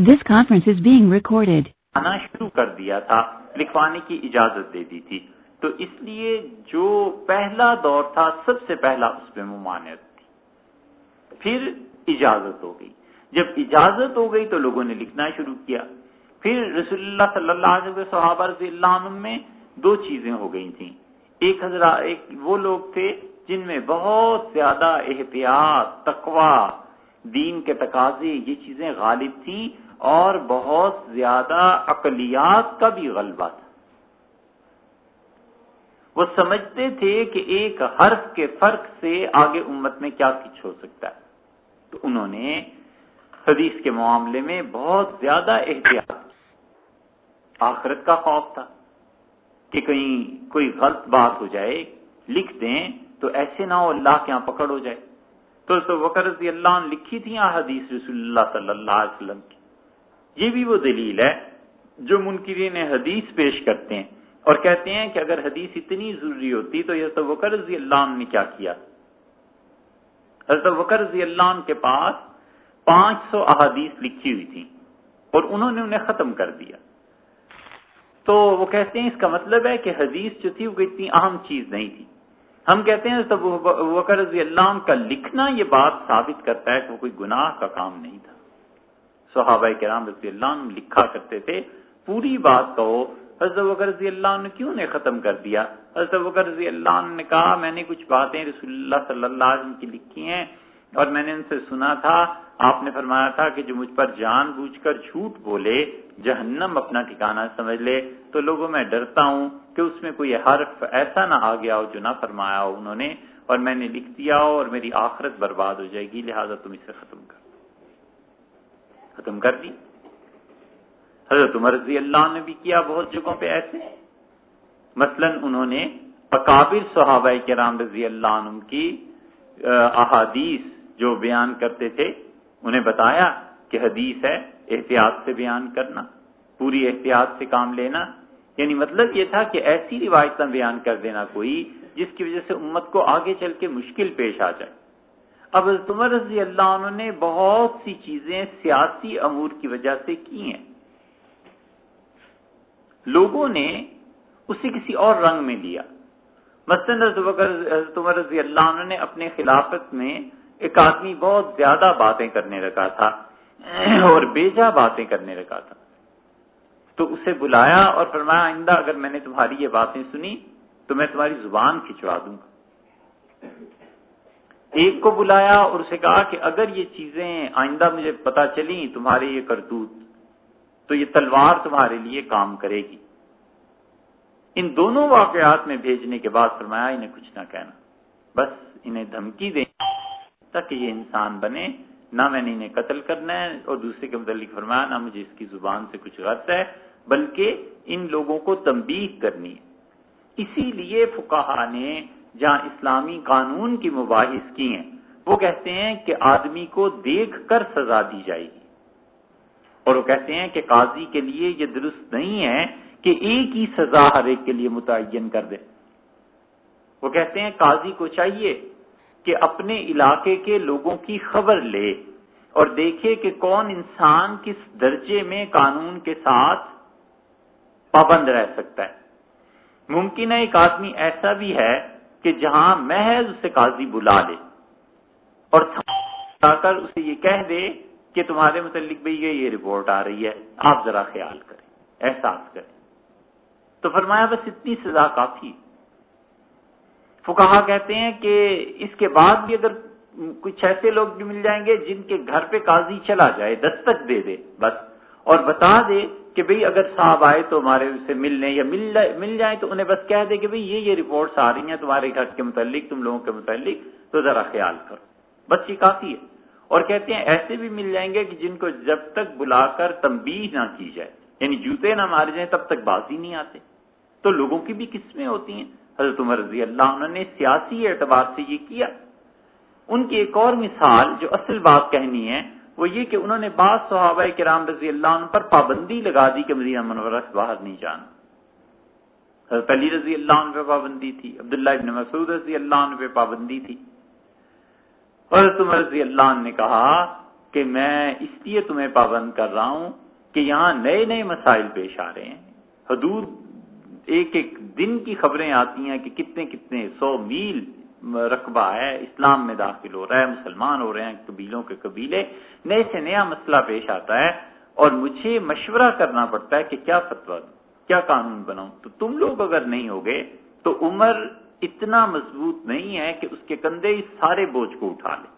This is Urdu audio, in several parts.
This conference is being recorded. آنا شروع کر دیا تھا، لکھوانے کی اجازت دے دی تھی۔ تو اس لیے جو پہلا دور تھا، سب سے پہلا اس میں ممانعت تھی۔ پھر اجازت ہو گئی۔ جب اجازت ہو گئی تو لوگوں نے لکھنا شروع کیا۔ پھر رسول اللہ صلی اللہ علیہ وسلم صحابہ رضی اللہ عنہ میں دو چیزیں ہو گئی تھیں۔ ایک حضرات، ایک وہ لوگ تھے جن میں بہت زیادہ احتیاط تقوا دین کے تقاضے، یہ چیزیں غالب تھیں۔ اور بہت زیادہ اقلیات کا بھی غلبہ تھا۔ وہ سمجھتے تھے کہ ایک حرف کے فرق سے آگے امت میں کیا کچھ ہو سکتا ہے۔ تو انہوں نے حدیث کے معاملے میں بہت زیادہ احتیاط آخرت کا خوف تھا کہ کہیں کوئی غلط بات ہو جائے، لکھ دیں تو ایسے نہ ہو اللہ کے یہاں پکڑ ہو جائے۔ تو وکر رضی اللہ نے لکھی تھی حدیث رسول اللہ صلی اللہ علیہ وسلم کی۔ یہ بھی وہ دلیل ہے جو منکرین حدیث پیش کرتے ہیں اور کہتے ہیں کہ اگر حدیث اتنی ضروری ہوتی تو یہ وکر رضی اللہ عنہ نے کیا کیا؟ حضرت وکر رضی اللہ عنہ کے پاس پانچ سو احادیث لکھی ہوئی تھی اور انہوں نے انہیں ختم کر دیا۔ تو وہ کہتے ہیں اس کا مطلب ہے کہ حدیث جو تھی وہ اتنی اہم چیز نہیں تھی۔ ہم کہتے ہیں تب وکر رضی اللہ عنہ کا لکھنا یہ بات ثابت کرتا ہے کہ وہ کوئی گناہ کا کام نہیں تھا۔ صحابہ کرام رضی اللہ عنہ لکھا کرتے تھے، پوری بات کہو، حضرت وکر رضی اللہ عنہ کیوں نے ختم کر دیا؟ حضرت وکر رضی اللہ عنہ نے کہا، میں نے کچھ باتیں رسول اللہ صلی اللہ علیہ وسلم کی لکھی ہیں اور میں نے ان سے سنا تھا۔ آپ نے فرمایا تھا کہ جو مجھ پر جان بوجھ کر جھوٹ بولے، جہنم اپنا ٹھکانہ سمجھ لے۔ تو لوگوں میں ڈرتا ہوں کہ اس میں کوئی حرف ایسا نہ آ گیا ہو جو نہ فرمایا ہو انہوں نے، اور میں نے لکھ دیا ہو اور میری آخرت برباد ہو جائے گی، لہذا تم اسے ختم کر ختم کر دی۔ حضرت عمر رضی اللہ نے بھی کیا بہت جگہوں پہ ایسے۔ مثلا انہوں نے اکابر صحابہ کرام رضی اللہ عنہ کی احادیث جو بیان کرتے تھے، انہیں بتایا کہ حدیث ہے، احتیاط سے بیان کرنا، پوری احتیاط سے کام لینا۔ یعنی مطلب یہ تھا کہ ایسی روایتیں بیان کر دینا کوئی جس کی وجہ سے امت کو آگے چل کے مشکل پیش آ جائے۔ اب عمر رضی اللہ عنہ نے بہت سی چیزیں سیاسی امور کی وجہ سے کی ہیں۔ لوگوں نے اسے کسی اور رنگ میں لیا۔ مثلاً حضرت عمر رضی اللہ عنہ نے اپنے خلافت میں ایک آدمی بہت زیادہ باتیں کرنے رکھا تھا اور بیجا باتیں کرنے رکھا تھا۔ تو اسے بلایا اور فرمایا، آئندہ اگر میں نے تمہاری یہ باتیں سنی تو میں تمہاری زبان کھچوا دوں گا۔ ایک کو بلایا اور اسے کہا کہ اگر یہ چیزیں آئندہ مجھے پتا چلی تمہارے یہ کرتوت تو یہ تلوار تمہارے لیے کام کرے گی۔ ان دونوں واقعات میں بھیجنے کے بعد فرمایا انہیں کچھ نہ کہنا۔ بس انہیں دھمکی دیں تاکہ یہ انسان بنے۔ نہ میں نے انہیں قتل کرنا ہے اور دوسرے کے متعلق فرمایا نہ مجھے اس کی زبان سے کچھ غرض ہے، بلکہ ان لوگوں کو تنبیہ کرنی ہے۔ اسی لیے فکہ نے جہاں اسلامی قانون کی مباحث کی ہیں، وہ کہتے ہیں کہ آدمی کو دیکھ کر سزا دی جائے گی۔ اور وہ کہتے ہیں کہ قاضی کے لیے یہ درست نہیں ہے کہ ایک ہی سزا ہر ایک کے لیے متعین کر دے۔ وہ کہتے ہیں قاضی کو چاہیے کہ اپنے علاقے کے لوگوں کی خبر لے اور دیکھے کہ کون انسان کس درجے میں قانون کے ساتھ پابند رہ سکتا ہے۔ ممکن ہے ایک آدمی ایسا بھی ہے کہ جہاں محض اسے قاضی بلا لے اور کر اسے یہ کہہ دے کہ تمہارے متعلق بھائی یہ رپورٹ آ رہی ہے، آپ ذرا خیال کریں، احساس کریں۔ تو فرمایا، بس اتنی سزا کافی فکہ کہتے ہیں کہ اس کے بعد بھی اگر کچھ ایسے لوگ بھی مل جائیں گے جن کے گھر پہ قاضی چلا جائے، دستک دے دے، بس۔ اور بتا دے کہ بھئی اگر صاحب آئے تو ہمارے اسے ملنے یا مل مل جائیں تو انہیں بس کہہ دے کہ بھئی یہ یہ رپورٹس آ رہی ہیں تمہارے گھر کے متعلق، تم لوگوں کے متعلق، تو ذرا خیال کرو۔ بس یہ کافی ہے۔ اور کہتے ہیں ایسے بھی مل جائیں گے کہ جن کو جب تک بلا کر تمبی نہ کی جائے یعنی جوتے نہ مارے جائیں، تب تک باز ہی نہیں آتے۔ تو لوگوں کی بھی قسمیں ہوتی ہیں۔ حضرت عمر رضی اللہ عنہ نے سیاسی اعتبار سے یہ کیا۔ ان کی ایک اور مثال جو اصل بات کہنی ہے وہ یہ کہ انہوں نے بعض صحابہ کرام رضی اللہ عنہ پر پابندی لگا دی کہ مدینہ منورہ سے باہر نہیں جانا۔ حضرت علی رضی اللہ عنہ پہ پابندی تھی، عبداللہ ابن مسعود رضی اللہ عنہ پہ پابندی تھی۔ حضرت عمر رضی اللہ عنہ نے کہا کہ میں اس لیے تمہیں پابند کر رہا ہوں کہ یہاں نئے نئے مسائل پیش آ رہے ہیں۔ حدود ایک ایک دن کی خبریں آتی ہیں کہ کتنے کتنے، سو میل رقبہ ہے، اسلام میں داخل ہو رہا ہے، مسلمان ہو رہے ہیں، قبیلوں کے قبیلے، نئے سے نیا مسئلہ پیش آتا ہے اور مجھے مشورہ کرنا پڑتا ہے کہ کیا فتوا کیا قانون بناؤں۔ تو تم لوگ اگر نہیں ہوگے تو عمر اتنا مضبوط نہیں ہے کہ اس کے کندھے اس سارے بوجھ کو اٹھا لے۔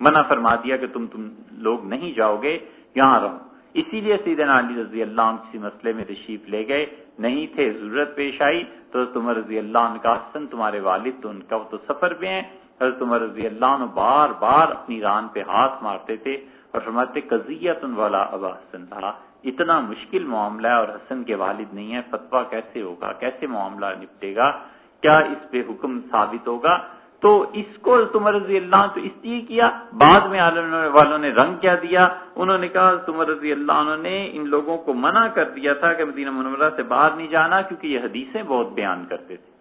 منع فرما دیا کہ تم تم لوگ نہیں جاؤ گے، یہاں رہو۔ اسی لیے سیدنا علی رضی اللہ عنہ کسی مسئلے میں تشریف لے گئے، نہیں تھے، ضرورت پیش آئی۔ تو حضرت عمر رضی اللہ عنہ کا حسن، تمہارے والد تو ان کا تو سفر پہ ہیں۔ حضرت عمر رضی اللہ عنہ بار بار اپنی ران پہ ہاتھ مارتے تھے اور فرماتے قضیت والا ابا حسن. تھا، اتنا مشکل معاملہ ہے اور حسن کے والد نہیں ہے فتوا کیسے ہوگا؟ کیسے معاملہ نپٹے گا؟ کیا اس پہ حکم ثابت ہوگا؟ تو اس کو تمر رضی اللہ تو اس لیے کیا؟ بعد میں عالم والوں نے رنگ کیا دیا، انہوں نے کہا تمر رضی اللہ عنہ نے ان لوگوں کو منع کر دیا تھا کہ مدینہ منورہ سے باہر نہیں جانا کیونکہ یہ حدیثیں بہت بیان کرتے تھے۔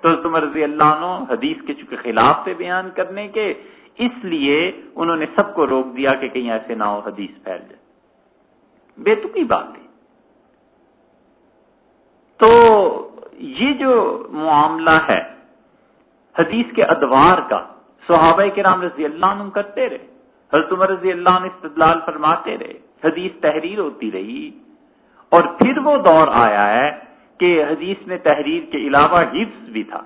تو تمر رضی اللہ عنہ حدیث کے چونکہ خلاف سے بیان کرنے کے، اس لیے انہوں نے سب کو روک دیا کہ کہیں ایسے نہ ہو، حدیث پھیل جائے۔ بے تکی بات ہے۔ تو یہ جو معاملہ ہے حدیث کے ادوار کا صحابہ کرام رضی اللہ عنہ کرتے رہے، حضرت عمر رضی اللہ عنہ استدلال فرماتے رہے، حدیث تحریر ہوتی رہی۔ اور پھر وہ دور آیا ہے کہ حدیث میں تحریر کے علاوہ حفظ بھی تھا۔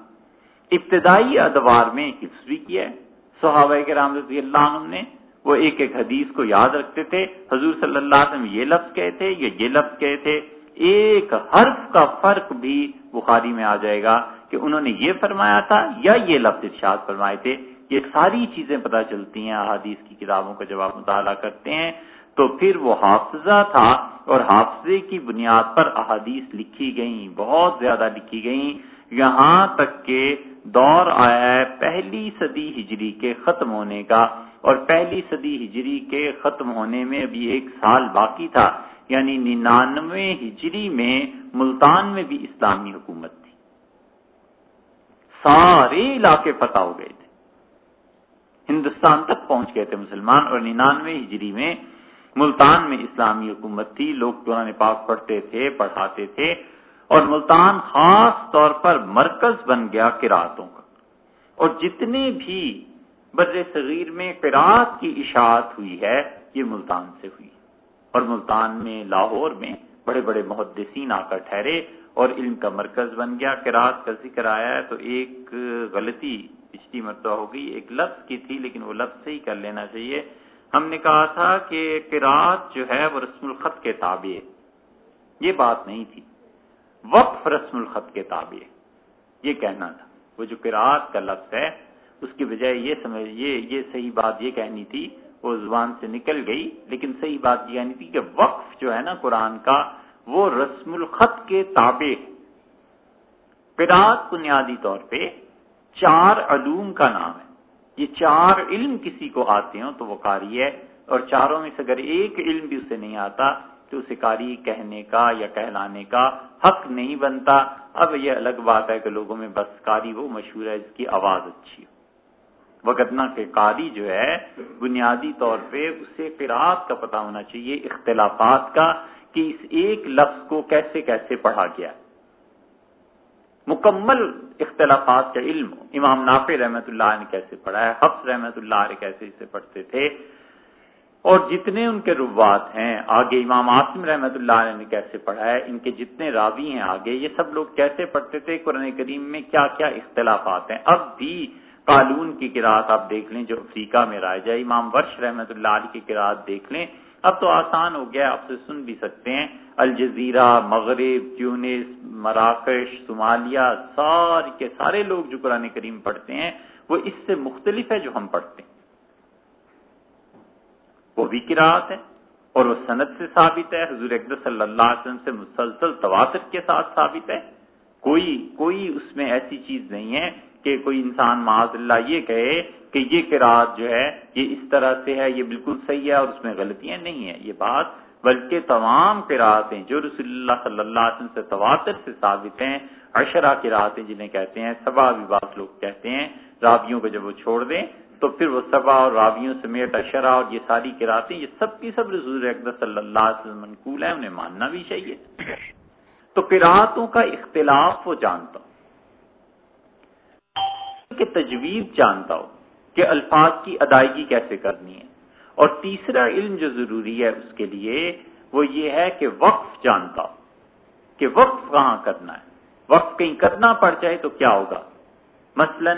ابتدائی ادوار میں حفظ بھی کیا ہے۔ صحابہ کرام رضی اللہ عنہ نے وہ ایک ایک حدیث کو یاد رکھتے تھے۔ حضور صلی اللہ علیہ وسلم یہ لفظ کہے تھے یا یہ لفظ کہے تھے۔ ایک حرف کا فرق بھی بخاری میں آ جائے گا۔ کہ انہوں نے یہ فرمایا تھا یا یہ لفظ ارشاد فرمائے تھے، یہ ساری چیزیں پتہ چلتی ہیں، احادیث کی کتابوں کا جب آپ مطالعہ کرتے ہیں۔ تو پھر وہ حافظہ تھا اور حافظے کی بنیاد پر احادیث لکھی گئیں، بہت زیادہ لکھی گئیں۔ یہاں تک کہ دور آیا ہے پہلی صدی ہجری کے ختم ہونے کا۔ اور پہلی صدی ہجری کے ختم ہونے میں ابھی ایک سال باقی تھا یعنی ننانوے ہجری میں ملتان میں بھی اسلامی حکومت سارے علاقے فتح ہو گئے تھے۔ ہندوستان تک پہنچ گئے تھے مسلمان اور ننانوے ہجری میں ملتان میں اسلامی حکومت تھی۔ لوگ قرآن پاک پڑھتے تھے، پڑھاتے تھے اور ملتان خاص طور پر مرکز بن گیا قرآتوں کا۔ اور جتنے بھی بر صغیر میں قرآت کی اشاعت ہوئی ہے، یہ ملتان سے ہوئی۔ اور ملتان میں، لاہور میں بڑے بڑے محدثین آ کر ٹھہرے۔ اور علم کا مرکز بن گیا۔ قرآت کا ذکر آیا ہے تو ایک غلطی پچھلی مرتبہ ہو گئی، ایک لفظ کی تھی، لیکن وہ لفظ سے ہی کر لینا چاہیے۔ ہم نے کہا تھا کہ قرآت جو ہے وہ رسم الخط کے تابع یہ بات نہیں تھی۔ وقف رسم الخط کے تابع یہ کہنا تھا۔ وہ جو قرآت کا لفظ ہے، اس کی بجائے یہ سمجھ، یہ یہ صحیح بات یہ کہنی تھی، وہ زبان سے نکل گئی، لیکن صحیح بات یہ یعنی تھی کہ وقف جو ہے نا قرآن کا وہ رسم الخط کے تابع قرآت بنیادی طور پہ چار علوم کا نام ہے۔ یہ چار علم کسی کو آتے ہوں تو وہ قاری ہے، اور چاروں میں سے اگر ایک علم بھی اسے نہیں آتا تو اسے قاری کہنے کا یا کہلانے کا حق نہیں بنتا۔ اب یہ الگ بات ہے کہ لوگوں میں بس قاری وہ مشہور ہے اس کی آواز اچھی ہو۔ وگتنا کے قاری جو ہے، بنیادی طور پہ اسے قرآت کا پتہ ہونا چاہیے، اختلافات کا۔ کہ اس ایک لفظ کو کیسے کیسے پڑھا گیا۔ مکمل اختلافات کا علم، امام نافع رحمت اللہ نے کیسے پڑھا ہے، حفظ رحمت اللہ علیہ کیسے اسے پڑھتے تھے، اور جتنے ان کے روات ہیں، آگے امام آسم رحمت اللہ علیہ نے کیسے پڑھا ہے، ان کے جتنے راوی ہیں آگے، یہ سب لوگ کیسے پڑھتے تھے، قرآن کریم میں کیا کیا اختلافات ہیں۔ اب بھی قالون کی قرآت آپ دیکھ لیں، جو افریقہ میں رائے جائے امام ورش رحمت اللہ علیہ کی قرآت دیکھ لیں اب تو آسان ہو گیا، آپ سے سن بھی سکتے ہیں۔ الجزیرہ، مغرب ٹیونس مراکش، صومالیہ سارے کے سارے لوگ جو قرآن کریم پڑھتے ہیں، وہ اس سے مختلف ہے جو ہم پڑھتے ہیں۔ وہ بھی قرآت ہے اور وہ صنعت سے ثابت ہے۔ حضور اقدر صلی اللہ علیہ وسلم سے مسلسل تواتر کے ساتھ ثابت ہے۔ کوئی کوئی اس میں ایسی چیز نہیں ہے۔ کہ کوئی انسان معاذ اللہ یہ کہے کہ یہ قرآت جو ہے، یہ اس طرح سے ہے، یہ بالکل صحیح ہے اور اس میں غلطیاں نہیں ہیں، یہ بات بلکہ تمام قرآتیں جو رسول اللہ صلی اللہ علیہ وسلم سے تواتر سے ثابت ہیں اشرا قرآتیں جنہیں کہتے ہیں، سبا بھی بات لوگ کہتے ہیں رابیوں کو جب وہ چھوڑ دیں تو پھر وہ سبا اور راویوں سمیت اشرا اور یہ ساری کراتے یہ سب کی سب رسول اقدس صلی اللہ علیہ وسلم منقول ہے انہیں ماننا بھی چاہیے۔ تو قرآتوں کا اختلاف وہ جانتا ہوں۔ کہ تجویز جانتا ہو کہ الفاظ کی ادائیگی کیسے کرنی ہے۔ اور تیسرا علم جو ضروری ہے اس کے لیے وہ یہ ہے کہ وقف جانتا ہو کہ وقف کہاں کرنا ہے۔ وقف کہیں کرنا پڑ جائے تو کیا ہوگا؟ مثلا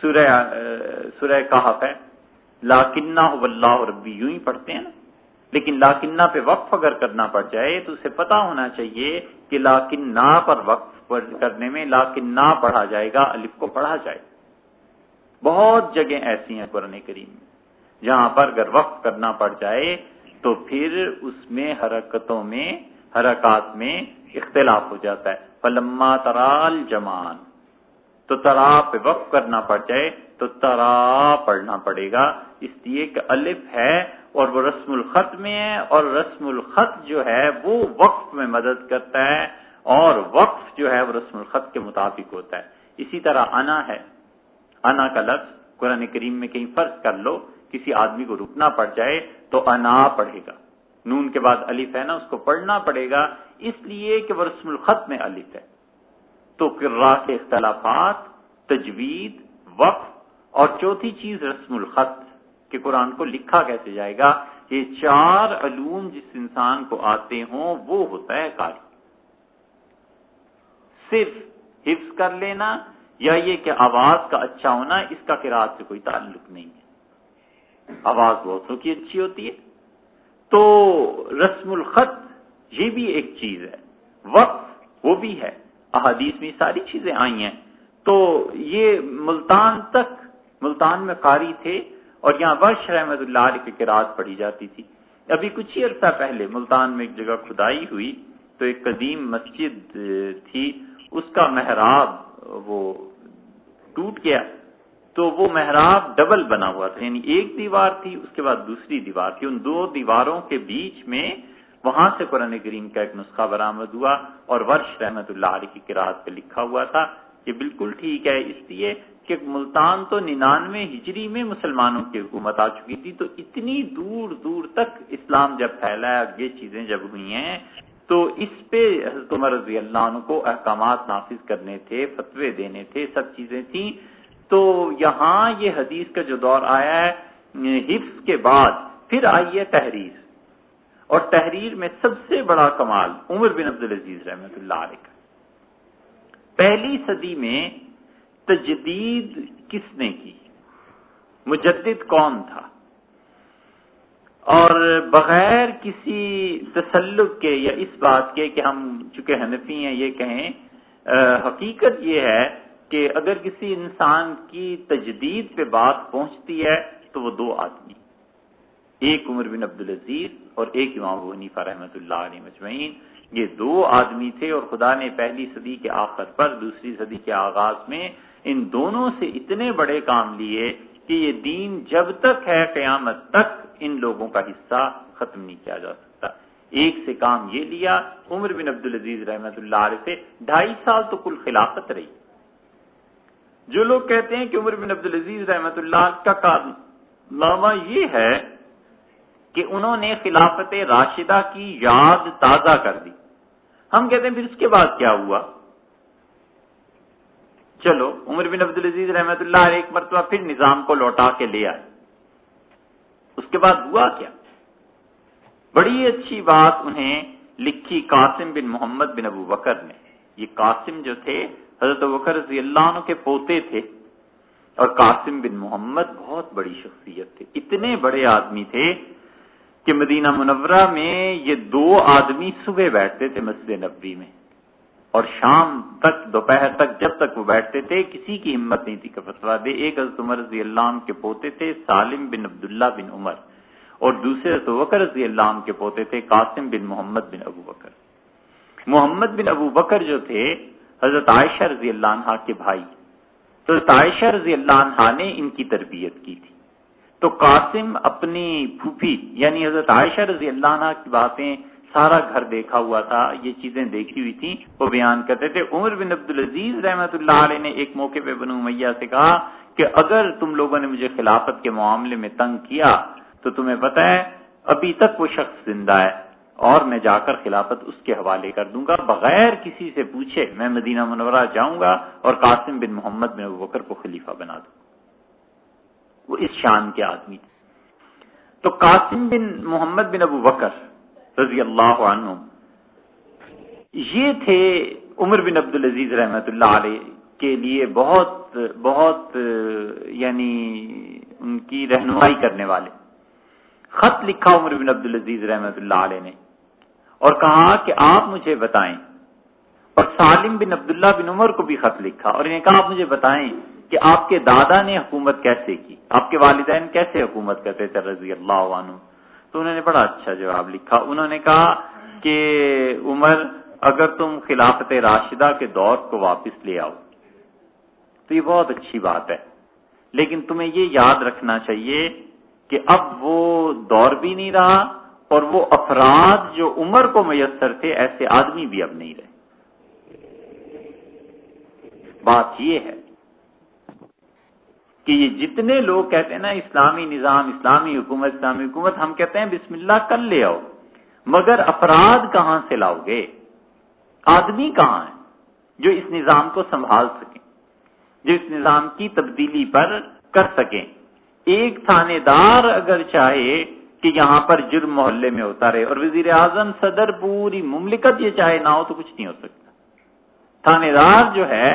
سورہ سورہ کہف ہے۔ لاکنہ اللہ ربی، یوں ہی پڑھتے ہیں نا۔ لیکن لاکنہ پہ وقف اگر کرنا پڑ جائے تو اسے پتا ہونا چاہیے کہ لاکنہ پر وقف کرنے میں لاکنہ پڑھا جائے گا، الف کو پڑھا جائے۔ بہت جگہ ایسی ہیں قرآن کریم میں جہاں پر اگر وقف کرنا پڑ جائے تو پھر اس میں حرکتوں میں، حرکات میں اختلاف ہو جاتا ہے۔ پلما ترال جمان تو ترا پہ وقف کرنا پڑ جائے تو ترا پڑھنا پڑے گا۔ اس لیے کہ الف ہے اور وہ رسم الخط میں ہے اور رسم الخط جو ہے وہ وقف میں مدد کرتا ہے اور وقف جو ہے وہ رسم الخط کے مطابق ہوتا ہے۔ اسی طرح انا ہے۔ انا کا لفظ قرآن کریم میں کہیں فرض کر لو، کسی آدمی کو رکنا پڑ جائے تو انا پڑھے گا۔ نون کے بعد الف ہے نا، اس کو پڑھنا پڑے گا۔ اس لیے کہ وہ رسم الخط میں الف ہے۔ تو کرا کے اختلافات، تجوید، وقف اور چوتھی چیز رسم الخط۔ کہ قرآن کو لکھا کیسے جائے گا یہ چار علوم جس انسان کو آتے ہوں وہ ہوتا ہے کاری صرف حفظ کر لینا یا یہ کہ آواز کا اچھا ہونا، اس کا قرآن سے کوئی تعلق نہیں ہے۔ آواز بہت کی اچھی ہوتی ہے۔ تو رسم الخط یہ بھی ایک چیز ہے۔ وقف وہ بھی ہے۔ احادیث میں ساری چیزیں آئی ہیں۔ تو یہ ملتان تک، ملتان میں قاری تھے۔ اور یہاں ورش رحمت اللہ علیہ کی قرآت پڑھی جاتی تھی۔ ابھی کچھ ہی عرصہ پہلے ملتان میں ایک جگہ کھدائی ہوئی، تو ایک قدیم مسجد تھی، اس کا محراب وہ ٹوٹ گیا۔ تو وہ محراب ڈبل بنا ہوا تھا یعنی ایک دیوار تھی، اس کے بعد دوسری دیوار تھی۔ ان دو دیواروں کے بیچ میں وہاں سے قرآن کریم کا ایک نسخہ برآمد ہوا اور ورش رحمت اللہ علیہ کی قرآت پہ لکھا ہوا تھا۔ یہ بالکل ٹھیک ہے، اس لیے کہ ملتان تو ننانوے ہجری میں مسلمانوں کی حکومت آ چکی تھی، تو اتنی دور دور تک اسلام جب پھیلا ہے یہ چیزیں جب ہوئی ہیں، تو اس پہ حضرت عمر رضی اللہ عنہ کو احکامات نافذ کرنے تھے، فتوے دینے تھے، سب چیزیں تھیں۔ تو یہاں یہ حدیث کا جو دور آیا ہے، حفظ کے بعد پھر آئی ہے تحریر۔ اور تحریر میں سب سے بڑا کمال عمر بن عبدالعزیز رحمت اللہ علیہ کا۔ پہلی صدی میں تجدید کس نے کی؟ مجدد کون تھا؟ اور بغیر کسی تسلق کے یا اس بات کے کہ ہم چونکہ حنفی ہیں یہ کہیں حقیقت یہ ہے کہ اگر کسی انسان کی تجدید پہ بات پہنچتی ہے تو وہ دو آدمی، ایک عمر بن عبدالعزیز اور ایک امام حنیفہ رحمۃ اللہ علیہ مجمعین یہ دو آدمی تھے اور خدا نے پہلی صدی کے آخر پر دوسری صدی کے آغاز میں ان دونوں سے اتنے بڑے کام لیے کہ یہ دین جب تک ہے قیامت تک ان لوگوں کا حصہ ختم نہیں کیا جا سکتا۔ ایک سے کام یہ لیا، عمر بن عبد العزیز رحمت اللہ علیہ سے ڈھائی سال تو کل خلافت رہی۔ جو لوگ کہتے ہیں کہ عمر بن عبد العزیز رحمت اللہ کا کارنامہ یہ ہے کہ انہوں نے خلافت راشدہ کی یاد تازہ کر دی۔ ہم کہتے ہیں پھر اس کے بعد کیا ہوا؟ چلو، عمر بن عبد العزیز رحمت اللہ علیہ ایک مرتبہ پھر نظام کو لوٹا کے لے آئے۔ اس کے بعد ہوا کیا؟ بڑی اچھی بات انہیں لکھی قاسم بن محمد بن ابو بکر نے۔ یہ قاسم جو تھے، حضرت بکر رضی اللہ عنہ کے پوتے تھے۔ اور قاسم بن محمد بہت بڑی شخصیت تھے۔ اتنے بڑے آدمی تھے کہ مدینہ منورہ میں یہ دو آدمی صبح بیٹھتے تھے مسجد نبوی میں اور شام تک، دوپہر تک، جب تک وہ بیٹھتے تھے، کسی کی ہمت نہیں تھی کہ فتوا دے۔ ایک حضرت عمر رضی اللہ عنہ کے پوتے تھے، سالم بن عبداللہ بن عمر، اور دوسرے حضرت وکر رضی اللہ عنہ کے پوتے تھے، قاسم بن محمد بن ابو بکر محمد بن ابو بکر جو تھے، حضرت عائشہ رضی اللہ عنہ کے بھائی۔ تو حضرت عائشہ رضی اللہ عنہ نے ان کی تربیت کی تھی۔ تو قاسم اپنی پھوپھی یعنی حضرت عائشہ رضی اللہ عنہ کی باتیں سارا گھر دیکھا ہوا تھا، یہ چیزیں دیکھی ہوئی تھیں، وہ بیان کرتے تھے۔ عمر بن عبد العزیز رحمت اللہ علیہ نے ایک موقع پہ بنو میاں سے کہا کہ اگر تم لوگوں نے مجھے خلافت کے معاملے میں تنگ کیا، تو تمہیں پتہ ہے، ابھی تک وہ شخص زندہ ہے اور میں جا کر خلافت اس کے حوالے کر دوں گا، بغیر کسی سے پوچھے میں مدینہ منورہ جاؤں گا اور قاسم بن محمد بن بکر کو خلیفہ بنا دوں۔ وہ اس شان کے آدمی تھے۔ تو قاسم بن محمد بن ابو بکر رضی اللہ عنہ یہ تھے عمر بن عبد العزیز رحمت اللہ علیہ کے لیے بہت بہت یعنی ان کی رہنمائی کرنے والے۔ خط لکھا عمر بن عبد العزیز رحمت اللہ علیہ نے اور کہا کہ آپ مجھے بتائیں۔ اور سالم بن عبداللہ بن عمر کو بھی خط لکھا اور انہیں کہا آپ مجھے بتائیں کہ آپ کے دادا نے حکومت کیسے کی؟ آپ کے والدین کیسے حکومت کرتے تھے رضی اللہ عنہ؟ تو انہوں نے بڑا اچھا جواب لکھا۔ انہوں نے کہا کہ عمر، اگر تم خلافت راشدہ کے دور کو واپس لے آؤ، تو یہ بہت اچھی بات ہے۔ لیکن تمہیں یہ یاد رکھنا چاہیے کہ اب وہ دور بھی نہیں رہا اور وہ افراد جو عمر کو میسر تھے، ایسے آدمی بھی اب نہیں رہے۔ بات یہ ہے کہ یہ جتنے لوگ کہتے ہیں نا اسلامی نظام، اسلامی حکومت اسلامی حکومت، ہم کہتے ہیں بسم اللہ کر لے آؤ، مگر افراد کہاں سے لاؤ گے؟ آدمی کہاں ہیں جو اس نظام کو سنبھال سکیں، جو اس نظام کی تبدیلی پر کر سکیں؟ ایک تھانے دار اگر چاہے کہ یہاں پر جرم محلے میں ہوتا رہے اور وزیر اعظم صدر پوری مملکت یہ چاہے، نہ ہو تو کچھ نہیں ہو سکتا۔ تھانے دار جو ہے،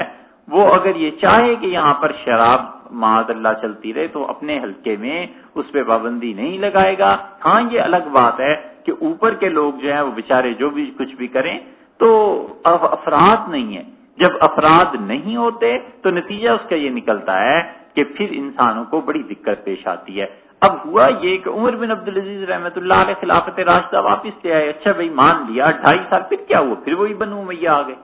وہ اگر یہ چاہے کہ یہاں پر شراب معذ اللہ چلتی رہے تو اپنے حلقے میں اس پہ پابندی نہیں لگائے گا۔ ہاں یہ الگ بات ہے کہ اوپر کے لوگ جو ہیں وہ بےچارے جو بھی کچھ بھی کریں تو افراد نہیں ہے۔ جب افراد نہیں ہوتے تو نتیجہ اس کا یہ نکلتا ہے کہ پھر انسانوں کو بڑی دقت پیش آتی ہے۔ اب ہوا یہ کہ عمر بن عبد العزیز رحمۃ اللہ علیہ خلافت راستہ واپس لے آئے۔ اچھا بھائی، مان لیا، ڈھائی سال پھر کیا ہوا؟ پھر وہی بنو میاں آ گئے۔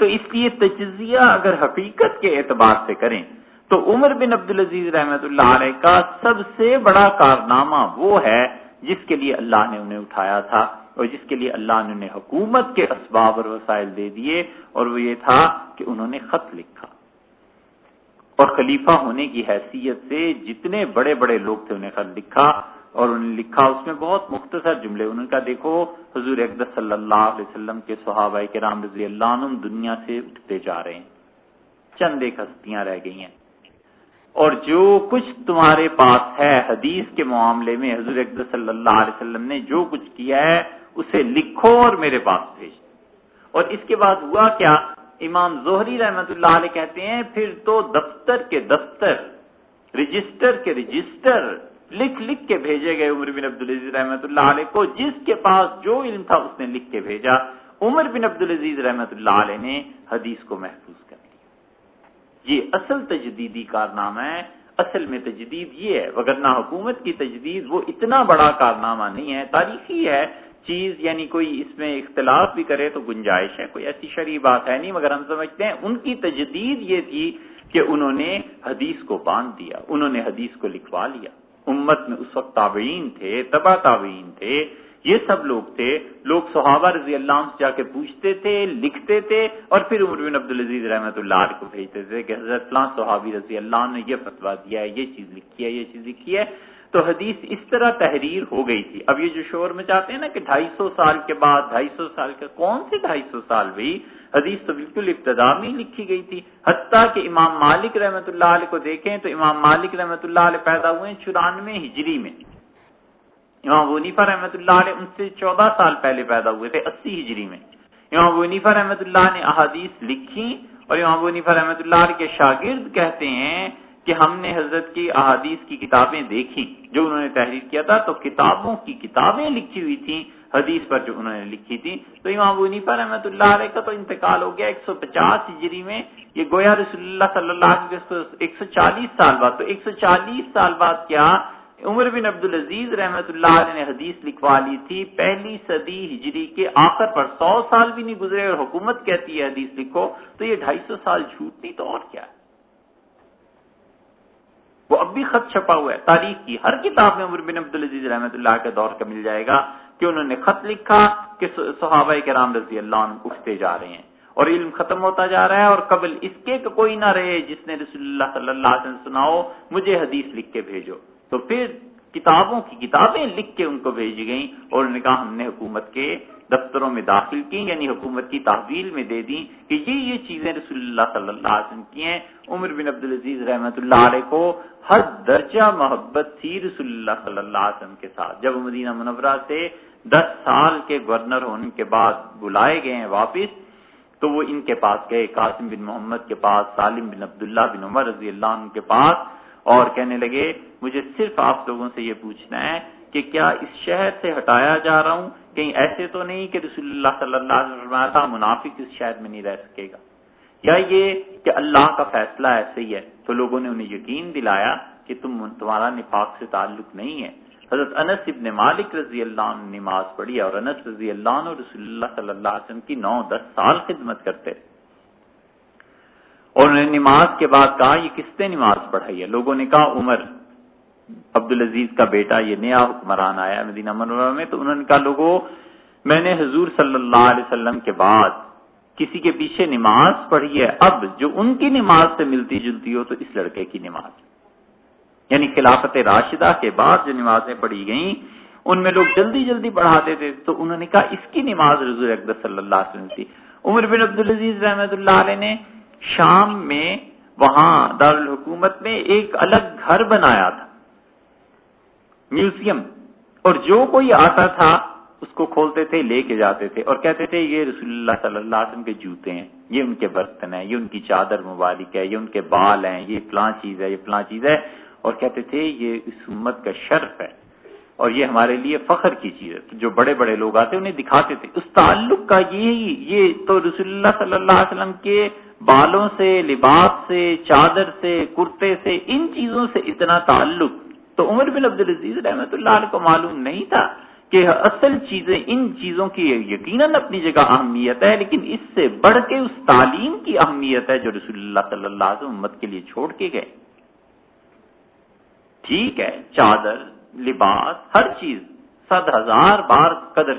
تو اس لیے تجزیہ اگر حقیقت کے اعتبار سے کریں، تو عمر بن عبد العزیز رحمت اللہ علیہ کا سب سے بڑا کارنامہ وہ ہے جس کے لیے اللہ نے انہیں اٹھایا تھا اور جس کے لیے اللہ نے انہیں حکومت کے اسباب اور وسائل دے دیے اور وہ یہ تھا کہ انہوں نے خط لکھا۔ اور خلیفہ ہونے کی حیثیت سے جتنے بڑے بڑے لوگ تھے انہیں خط لکھا۔ اور انہوں نے لکھا، اس میں بہت مختصر جملے، انہوں نے کہا، دیکھو، حضور اقدس صلی اللہ علیہ وسلم کے صحابہ کے رام رضی اللہ عنہ دنیا سے اٹھتے جا رہے ہیں چند ایک ہستیاں رہ گئی ہیں۔ اور جو کچھ تمہارے پاس ہے حدیث کے معاملے میں، حضور اقدس صلی اللہ علیہ وسلم نے جو کچھ کیا ہے، اسے لکھو اور میرے پاس بھیج۔ اور اس کے بعد ہوا کیا، امام زہری رحمت اللہ علیہ کہتے ہیں، پھر تو دفتر کے دفتر، رجسٹر کے رجسٹر لکھ لکھ کے بھیجے گئے عمر بن عبدالعزیز رحمت اللہ علیہ کو، جس کے پاس جو علم تھا اس نے لکھ کے بھیجا۔ عمر بن عبدالعزیز رحمت اللہ علیہ نے حدیث کو محفوظ کر لیا۔ یہ اصل تجدیدی کارنامہ ہے۔ اصل میں تجدید یہ ہے، وگرنہ حکومت کی تجدید وہ اتنا بڑا کارنامہ نہیں ہے۔ تاریخی ہے۔ چیز یعنی کوئی اس میں اختلاف بھی کرے تو گنجائش ہے، کوئی ایسی شرعی بات ہے نہیں، مگر ہم سمجھتے ہیں ان کی تجدید یہ تھی کہ انہوں نے حدیث کو باندھ دیا، انہوں نے حدیث کو لکھوا لیا۔ امت میں اس وقت تابعین تھے تبا تابعین تھے۔ یہ سب لوگ تھے۔ لوگ صحابہ رضی اللہ عنہ سے جا کے پوچھتے تھے، لکھتے تھے اور پھر عمر بن عبدالعزیز رحمۃ اللہ علیہ کو بھیجتے تھے کہ حضرت صحابی رضی اللہ عنہ نے یہ فتوا دیا ہے، یہ چیز لکھی ہے، یہ چیز لکھی ہے۔ تو حدیث اس طرح تحریر ہو گئی تھی۔ اب یہ جو شور میں چاہتے ہیں نا کہ ڈھائی سو سال کے بعد، ڈھائی سو سال کے، کون سے ڈھائی سو سال بھائی حدیث تو بالکل ابتدا میں لکھی گئی تھی۔ حتیٰ کہ امام مالک رحمت اللہ علیہ کو دیکھیں تو امام مالک رحمت اللہ علیہ پیدا ہوئے چورانوے ہجری میں۔ امام ونیفا رحمت اللہ علیہ ان سے چودہ سال پہلے پیدا ہوئے تھے، اسی ہجری میں۔ امام ونیفا رحمت اللہ نے احادیث لکھی اور امام ونیفا رحمت اللہ علیہ کے شاگرد کہتے ہیں کہ ہم نے حضرت کی احادیث کی کتابیں دیکھی جو انہوں نے تحریر کیا تھا، تو کتابوں کی کتابیں لکھی ہوئی تھیں، حدیث پر جو انہوں نے لکھی تھی تو امام ونیفا رحمۃ اللہ علیہ کا تو انتقال ہو گیا ایک سو پچاس ہجری میں، یہ گویا رسول اللہ صلی اللہ علیہ وسلم ایک سو چالیس سال بعد۔ تو ایک سو چالیس سال بعد کیا، عمر بن عبد العزیز رحمت اللہ علیہ نے حدیث لکھوا لی تھی۔ پہلی صدی ہجری کے آخر پر سو سال بھی نہیں گزرے اور حکومت کہتی ہے حدیث لکھو، تو یہ ڈھائی سو سال جھوٹ نہیں تو اور کیا؟ ہے وہ اب بھی خط چھپا ہوا ہے۔ تاریخ کی ہر کتاب میں عمر بن عبد العزیز رحمۃ اللہ کے دور کا مل جائے گا کہ انہوں نے خط لکھا کہ صحابہ کے رام رضی اللہ عنہ اٹھتے جا رہے ہیں اور علم ختم ہوتا جا رہا ہے اور قبل اس کے کوئی نہ رہے، جس نے رسول اللہ صلی اللہ علیہ وسلم سناؤ مجھے حدیث لکھ کے بھیجو۔ تو پھر کتابوں کی کتابیں لکھ کے ان کو بھیجی گئیں اور نے کہا ہم نے حکومت کے دفتروں میں داخل کی یعنی حکومت کی تحویل میں دے دی کہ یہ یہ چیزیں رسول اللہ صلی اللہ علیہ وسلم کی ہیں۔ عمر بن عبدالعزیز رحمت اللہ علیہ کو ہر درجہ محبت تھی رسول اللہ صلی اللہ علیہ وسلم کے ساتھ۔ جب مدینہ منورہ سے دس سال کے گورنر ہونے کے بعد بلائے گئے ہیں واپس، تو وہ ان کے پاس گئے، قاسم بن محمد کے پاس، سالم بن عبداللہ بن عمر رضی اللہ عنہ کے پاس۔ اور کہنے لگے، مجھے صرف آپ لوگوں سے یہ پوچھنا ہے کہ کیا اس شہر سے ہٹایا جا رہا ہوں؟ کہیں ایسے تو نہیں کہ رسول اللہ صلی اللہ علیہ وسلم تھا منافق اس شہر میں نہیں رہ سکے گا۔ یا یہ کہ اللہ کا فیصلہ ایسے ہی ہے، تو لوگوں نے انہیں یقین دلایا کہ تم تمہارا نفاق سے تعلق نہیں ہے۔ حضرت انس ابن مالک رضی اللہ عنہ نماز پڑھی اور انس رضی اللہ عنہ رسول اللہ صلی اللہ علیہ وسلم کی نو دس سال خدمت کرتے۔ اور انہوں نے نماز کے بعد کہا، یہ کس نے نماز پڑھائی ہے؟ لوگوں نے کہا، عمر عبدالعزیز کا بیٹا، یہ نیا حکمران آیا مدینہ منورہ میں۔ تو انہوں نے کہا لوگوں میں نے حضور صلی اللہ علیہ وسلم کے بعد کسی کے پیچھے نماز پڑھی ہے۔ اب جو ان کی نماز سے ملتی جلتی ہو تو اس لڑکے کی نماز۔ یعنی خلافت راشدہ کے بعد جو نمازیں پڑھی گئیں، ان میں لوگ جلدی جلدی پڑھاتے تھے۔ تو انہوں نے کہا، اس کی نماز رضو اکبر صلی اللہ علیہ وسلم تھی عمر بن عبدالعزیز رحمت اللہ علیہ نے شام میں وہاں دارالحکومت میں ایک الگ گھر بنایا تھا، میوزیم، اور جو کوئی آتا تھا اس کو کھولتے تھے، لے کے جاتے تھے، اور کہتے تھے یہ رسول اللہ صلی اللہ علیہ وسلم کے جوتے ہیں، یہ ان کے برتن ہیں، یہ ان کی چادر مبارک ہے، یہ ان کے بال ہیں، یہ فلاں چیز ہے، یہ فلاں چیز ہے، اور کہتے تھے یہ اس امت کا شرف ہے، اور یہ ہمارے لیے فخر کی چیز ہے۔ جو بڑے بڑے لوگ آتے انہیں دکھاتے تھے۔ اس تعلق کا یہی یہ تو رسول اللہ صلی اللہ علیہ وسلم کے بالوں سے، لباس سے، چادر سے، کرتے سے، ان چیزوں سے اتنا تعلق تو عمر بن عبد العزیز رحمت اللہ علیہ کو معلوم نہیں تھا کہ اصل چیزیں ان چیزوں کی یقیناً اپنی جگہ اہمیت ہے، لیکن اس سے بڑھ کے اس تعلیم کی اہمیت ہے جو رسول اللہ صلی اللہ علیہ امت کے لیے چھوڑ کے گئے۔ ٹھیک ہے، چادر، لباس، ہر چیز صد ہزار بار قدر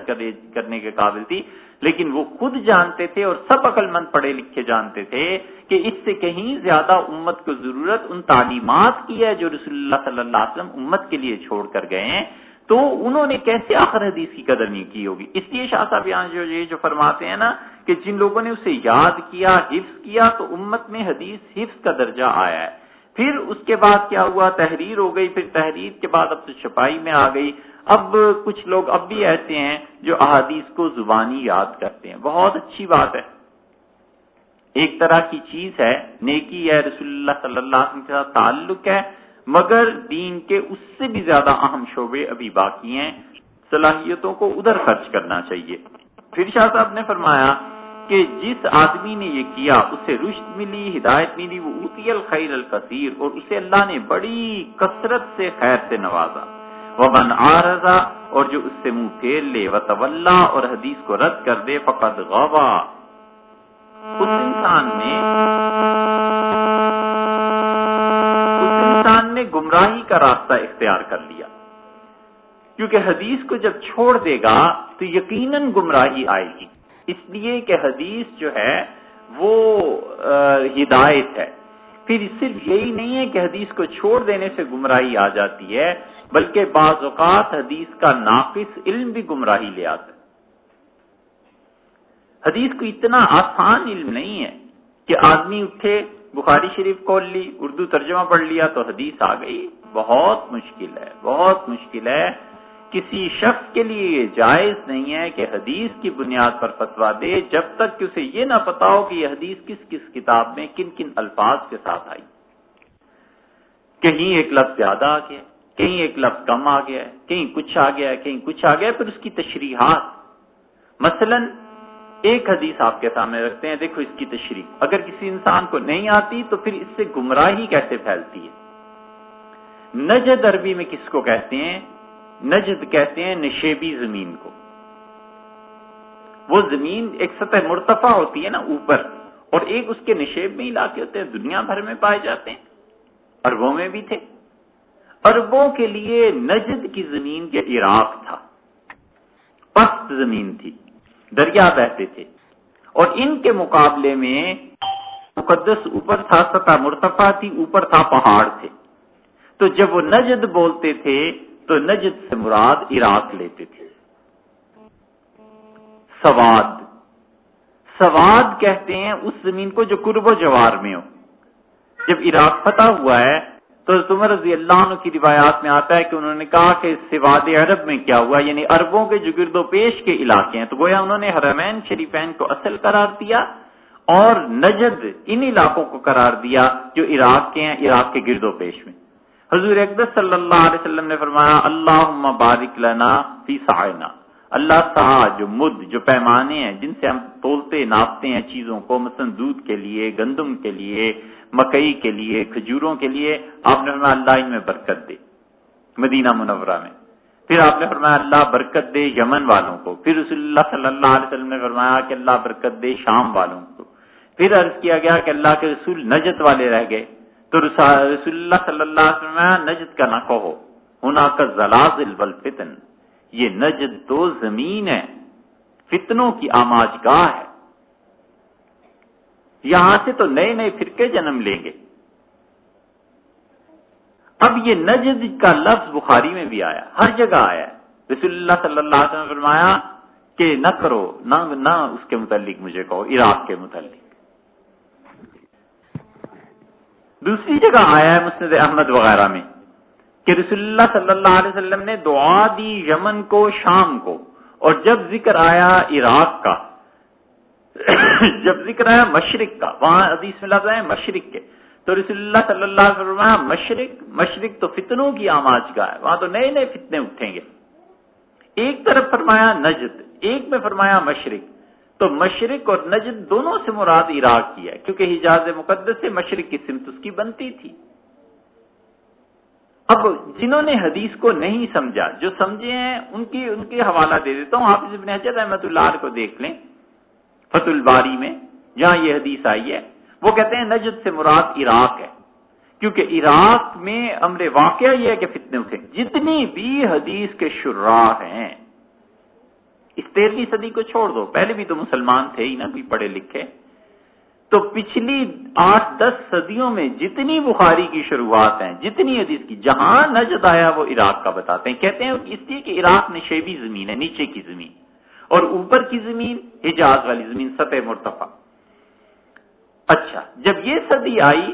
کرنے کے قابل تھی۔ لیکن وہ خود جانتے تھے اور سب عقل مند پڑھے لکھے جانتے تھے کہ اس سے کہیں زیادہ امت کو ضرورت ان تعلیمات کی ہے جو رسول اللہ صلی اللہ علیہ وسلم امت کے لیے چھوڑ کر گئے ہیں۔ تو انہوں نے کیسے آخر حدیث کی قدر نہیں کی ہوگی؟ اس لیے شاہ صاحب یہاں جو یہ جو فرماتے ہیں نا کہ جن لوگوں نے اسے یاد کیا، حفظ کیا، تو امت میں حدیث حفظ کا درجہ آیا ہے۔ پھر اس کے بعد کیا ہوا؟ تحریر ہو گئی، پھر تحریر کے بعد اب تو چھپائی میں آ گئی۔ اب کچھ لوگ اب بھی ایسے ہیں جو احادیث کو زبانی یاد کرتے ہیں۔ بہت اچھی بات ہے۔ ایک طرح کی چیز ہے، نیکی ہے، رسول اللہ صلی اللہ علیہ وسلم کے ساتھ تعلق ہے، مگر دین کے اس سے بھی زیادہ اہم شعبے ابھی باقی ہیں۔ صلاحیتوں کو ادھر خرچ کرنا چاہیے۔ پھر شاہ صاحب نے فرمایا کہ جس آدمی نے یہ کیا، اسے رشت ملی، ہدایت ملی، وہ اوتی الخیر الکثیر، اور اسے اللہ نے بڑی کثرت سے خیر سے نوازا۔ ومن آرزا اور جو اس سے منہ پھیر لے و اور حدیث کو رد کر دے، فقد غوا اس انسان نے اس انسان نے گمراہی کا راستہ اختیار کر لیا۔ کیونکہ حدیث کو جب چھوڑ دے گا، تو یقیناً گمراہی آئے گی۔ اس لیے کہ حدیث جو ہے، وہ ہدایت ہے۔ پھر صرف یہی نہیں ہے کہ حدیث کو چھوڑ دینے سے گمراہی آ جاتی ہے بلکہ بعض اوقات حدیث کا ناقص علم بھی گمراہی لے آتا ہے۔ حدیث کو اتنا آسان علم نہیں ہے کہ آدمی اٹھے، بخاری شریف کھول لی، اردو ترجمہ پڑھ لیا تو حدیث آ گئی۔ بہت مشکل ہے، بہت مشکل ہے۔ کسی شخص کے لیے یہ جائز نہیں ہے کہ حدیث کی بنیاد پر فتوا دے، جب تک کہ اسے یہ نہ پتا ہو کہ یہ حدیث کس کس کتاب میں کن کن الفاظ کے ساتھ آئی۔ کہیں ایک لفظ زیادہ آ گیا۔ کہیں ایک لفظ کم آ گیا ہے، کہیں کچھ آ گیا ہے، کہیں کچھ آ گیا پھر اس کی تشریحات۔ مثلا ایک حدیث آپ کے سامنے رکھتے ہیں، دیکھو اس کی تشریح۔ اگر کسی انسان کو نہیں آتی تو پھر اس سے گمراہی کیسے پھیلتی ہے؟ نجد عربی میں کس کو کہتے ہیں؟ نجد کہتے ہیں نشیبی زمین کو۔ وہ زمین ایک سطح مرتفع ہوتی ہے نا اوپر، اور ایک اس کے نشیب میں علاقے ہوتے ہیں، دنیا بھر میں پائے جاتے ہیں۔ اربوں میں بھی تھے۔ اربوں کے لیے نجد کی زمین کے عراق تھا۔ پست زمین تھی، دریا بہتے تھے۔ اور ان کے مقابلے میں مقدس اوپر تھا، سطح مرتفع تھی، اوپر تھا پہاڑ تھے۔ تو جب وہ نجد بولتے تھے، تو نجد سے مراد عراق لیتے تھے۔ سواد۔ سواد کہتے ہیں اس زمین کو جو قرب و جوار میں ہو۔ جب عراق فتح ہوا ہے تو عمر رضی اللہ عنہ کی روایات میں آتا ہے کہ انہوں نے کہا کہ سواد عرب میں کیا ہوا یعنی عربوں کے جو گرد و پیش کے علاقے ہیں۔ تو گویا انہوں نے حرمین شریفین کو اصل قرار دیا اور نجد ان علاقوں کو قرار دیا جو عراق کے ہیں، عراق کے گرد و پیش میں۔ حضور اقدس صلی اللہ علیہ وسلم نے فرمایا اللہ بارک لنا فی سائنا اللہ تعالیٰ جو مد، جو پیمانے ہیں، جن سے ہم تولتے، ناپتے ہیں چیزوں کو مثلا دودھ کے لیے، گندم کے لیے مکئی کے لیے، کھجوروں کے لیے آپ نے فرمایا اللہ ان میں برکت دے، مدینہ منورہ میں۔ پھر آپ نے فرمایا اللہ برکت دے یمن والوں کو۔ پھر رسول اللہ صلی اللہ علیہ وسلم نے فرمایا کہ اللہ برکت دے شام والوں کو۔ پھر عرض کیا گیا کہ اللہ کے رسول نجت والے رہ گئے۔ تو رسول اللہ صلی اللہ علیہ وسلم نجت کا نہ کہو ہونا کا زلازل والفتن۔ یہ نجد تو زمین ہے، فتنوں کی آماج گاہ ہے۔ یہاں سے تو نئے نئے فرقے جنم لیں گے۔ اب یہ نجد کا لفظ بخاری میں بھی آیا، ہر جگہ آیا ہے۔ رسول اللہ صلی اللہ علیہ وسلم فرمایا کہ نہ کرو، نہ نہ اس کے متعلق مجھے کہو، عراق کے متعلق۔ دوسری جگہ آیا ہے مسند احمد وغیرہ میں کہ رسول اللہ صلی اللہ علیہ وسلم نے دعا دی یمن کو، شام کو، اور جب ذکر آیا عراق کا جب ذکر آیا مشرق کا، وہاں حدیث میں لفظ ہے مشرق کے۔ تو رسول اللہ صلی اللہ علیہ وسلم مشرق مشرق تو فتنوں کی آماج کا ہے، وہاں تو نئے نئے فتنے اٹھیں گے۔ ایک طرف فرمایا نجد، ایک میں فرمایا مشرق۔ تو مشرق اور نجد دونوں سے مراد عراق کی ہے، کیونکہ حجاز مقدس سے مشرق کی سمت اس کی بنتی تھی۔ اب جنہوں نے حدیث کو نہیں سمجھا، جو سمجھے ہیں، ان کی ان کی حوالہ دے دیتا ہوں۔ آپ ابن حجت احمد اللہ کو دیکھ لیں۔ فت الباری میں، جہاں یہ حدیث آئی ہے، وہ کہتے ہیں نجد سے مراد عراق ہے، کیونکہ عراق میں امر واقعہ یہ ہے کہ فتنے اٹھے۔ جتنی بھی حدیث کے شراہ ہیں، اس تیرہویں صدی کو چھوڑ دو۔ پہلے بھی تو مسلمان تھے ہی نا بھی پڑھے لکھے۔ تو پچھلی آٹھ دس صدیوں میں جتنی بخاری کی شروعات ہیں، جتنی حدیث کی، جہاں نجد آیا وہ عراق کا بتاتے ہیں۔ کہتے ہیں اس لیے کہ عراق نشیبی زمین ہے، نیچے کی زمین۔ اور اوپر کی زمین، حجاز والی زمین، سطح مرتفع۔ اچھا جب یہ صدی آئی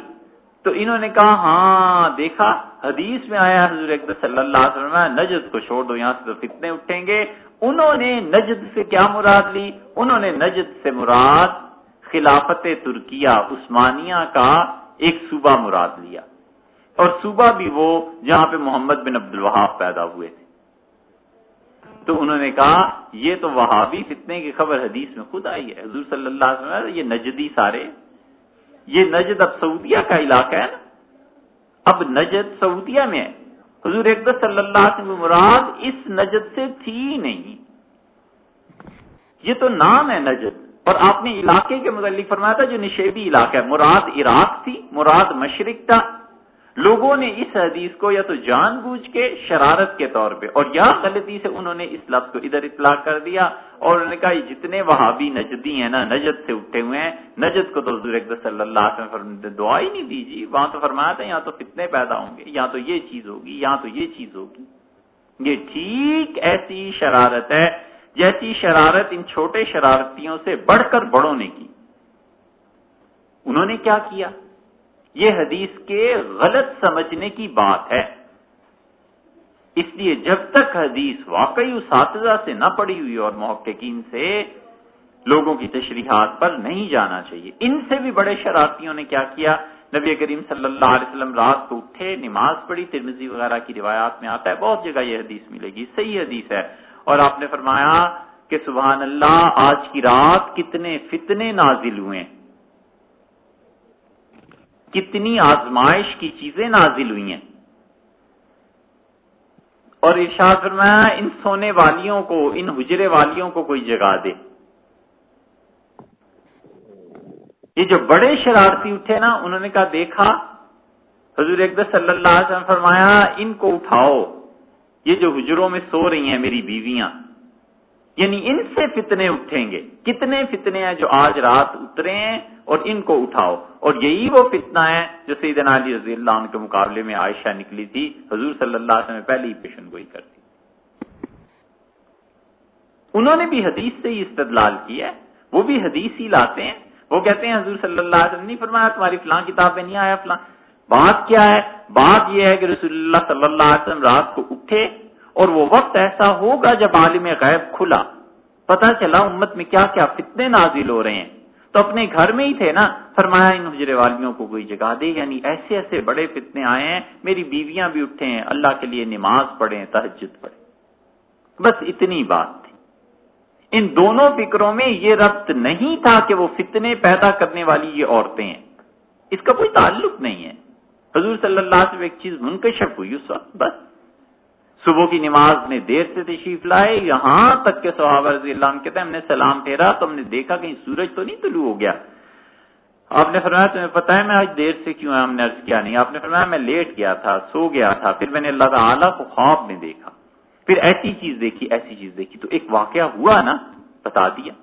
تو انہوں نے کہا ہاں دیکھا، حدیث میں آیا حضور صلی اللہ علیہ وسلم، نجد کو چھوڑ دو، یہاں سے تو فتنے اٹھیں گے۔ انہوں نے نجد سے کیا مراد لی؟ انہوں نے نجد سے مراد خلافت ترکیہ، عثمانیہ کا ایک صوبہ مراد لیا۔ اور صوبہ بھی وہ جہاں پہ محمد بن عبد الوہاب پیدا ہوئے تھے۔ تو انہوں نے کہا، یہ تو وہابی فتنے کی خبر حدیث میں خود آئی ہے۔ حضور صلی اللہ علیہ وسلم یہ نجدی سارے، یہ نجد اب سعودیہ کا علاقہ ہے نا۔ اب نجد سعودیہ میں ہے۔ حضور اقدس صلی اللہ علیہ وسلم مراد اس نجد سے تھی نہیں۔ یہ تو نام ہے نجد۔ اور آپ نے علاقے کے متعلق فرمایا تھا جو نشیبی علاقہ ہے۔ مراد عراق تھی، مراد مشرق تھا۔ لوگوں نے اس حدیث کو یا تو جان بوجھ کے شرارت کے طور پہ، اور یا غلطی سے انہوں نے اس لفظ کو ادھر اطلاع کر دیا، اور انہوں نے کہا یہ جتنے وہابی نجدی ہیں نا، نجد سے اٹھے ہوئے ہیں، نجد کو تو حضور صلی اللہ علیہ وسلم دعا ہی نہیں دیجیے وہاں تو فرمایا تھا یہاں تو فتنے پیدا ہوں گے یہاں تو یہ چیز ہوگی یہاں تو یہ چیز ہوگی۔ یہ ٹھیک ایسی شرارت ہے جیسی شرارت ان چھوٹے شرارتیوں سے بڑھ کر بڑوں نے کی۔ انہوں نے کیا کیا؟ یہ حدیث کے غلط سمجھنے کی بات ہے۔ اس لیے جب تک حدیث واقعی اساتذہ سے نہ پڑی ہوئی اور محققین سے لوگوں کی تشریحات پر نہیں جانا چاہیے۔ ان سے بھی بڑے شرارتیوں نے کیا کیا؟ نبی کریم صلی اللہ علیہ وسلم رات کو اٹھے، نماز پڑھی ترمزی وغیرہ کی روایات میں آتا ہے، بہت جگہ یہ حدیث ملے گی، صحیح حدیث ہے۔ اور آپ نے فرمایا کہ سبحان اللہ، آج کی رات کتنے فتنے نازل ہوئے۔ کتنی آزمائش کی چیزیں نازل ہوئی ہیں۔ اور ارشاد فرمایا، ان سونے والیوں کو، ان حجرے والیوں کو کوئی جگا دے۔ یہ جو بڑے شرارتی اٹھے نا، انہوں نے کہا، دیکھا، حضور اقدس صلی اللہ علیہ وسلم فرمایا، ان کو اٹھاؤ، یہ جو حجروں میں سو رہی ہیں میری بیویاں۔ یعنی ان سے فتنے اٹھیں گے۔ کتنے فتنے ہیں جو آج رات اترے ہیں اور ان کو اٹھاؤ۔ اور یہی وہ فتنہ ہے جو سیدنا علی رضی اللہ عنہ کے مقابلے میں عائشہ نکلی تھی۔ حضور صلی اللہ علیہ وسلم پہلے ہی پیشن گوئی کر دی انہوں نے بھی حدیث سے ہی استدلال کیا ہے۔ وہ بھی حدیث ہی لاتے ہیں۔ وہ کہتے ہیں حضور صلی اللہ علیہ وسلم نہیں فرمایا تمہاری فلاں کتاب میں نہیں آیا، فلاں۔ بات کیا ہے؟ بات یہ ہے کہ رسول اللہ صلی اللہ علیہ وسلم رات کو اٹھے اور وہ وقت ایسا ہوگا جب عالم غیب کھلا۔ پتا چلا امت میں کیا کیا فتنے نازل ہو رہے ہیں۔ تو اپنے گھر میں ہی تھے نا۔ فرمایا ان حجرے والیوں کو کوئی جگہ دے۔ یعنی ایسے ایسے بڑے فتنے آئے ہیں۔ میری بیویاں بھی اٹھے ہیں۔ اللہ کے لیے نماز پڑھیں تحجد پڑھیں۔ بس اتنی بات تھی۔ ان دونوں فکروں میں یہ ربط نہیں تھا کہ وہ فتنے پیدا کرنے والی یہ عورتیں ہیں۔ اس کا کوئی تعلق نہیں ہے۔ حضور صلی اللہ علیہ وسلم ایک چیز منکشف ہوئی اس وقت، بس۔ صبح کی نماز میں دیر سے تشریف لائے، یہاں تک کہ صحابہ رضی اللہ عنہ کہتے ہیں، ہم نے سلام پھیرا تو ہم نے دیکھا کہ سورج تو نہیں طلوع ہو گیا۔ آپ نے فرمایا، تمہیں پتا ہے میں آج دیر سے کیوں ہے ہم نے عرض کیا نہیں۔ آپ نے فرمایا، میں لیٹ گیا تھا، سو گیا تھا، پھر میں نے اللہ تعالیٰ کو خواب میں دیکھا۔ پھر ایسی چیز دیکھی، ایسی چیز دیکھی۔ تو ایک واقعہ ہوا نا، بتا دیا۔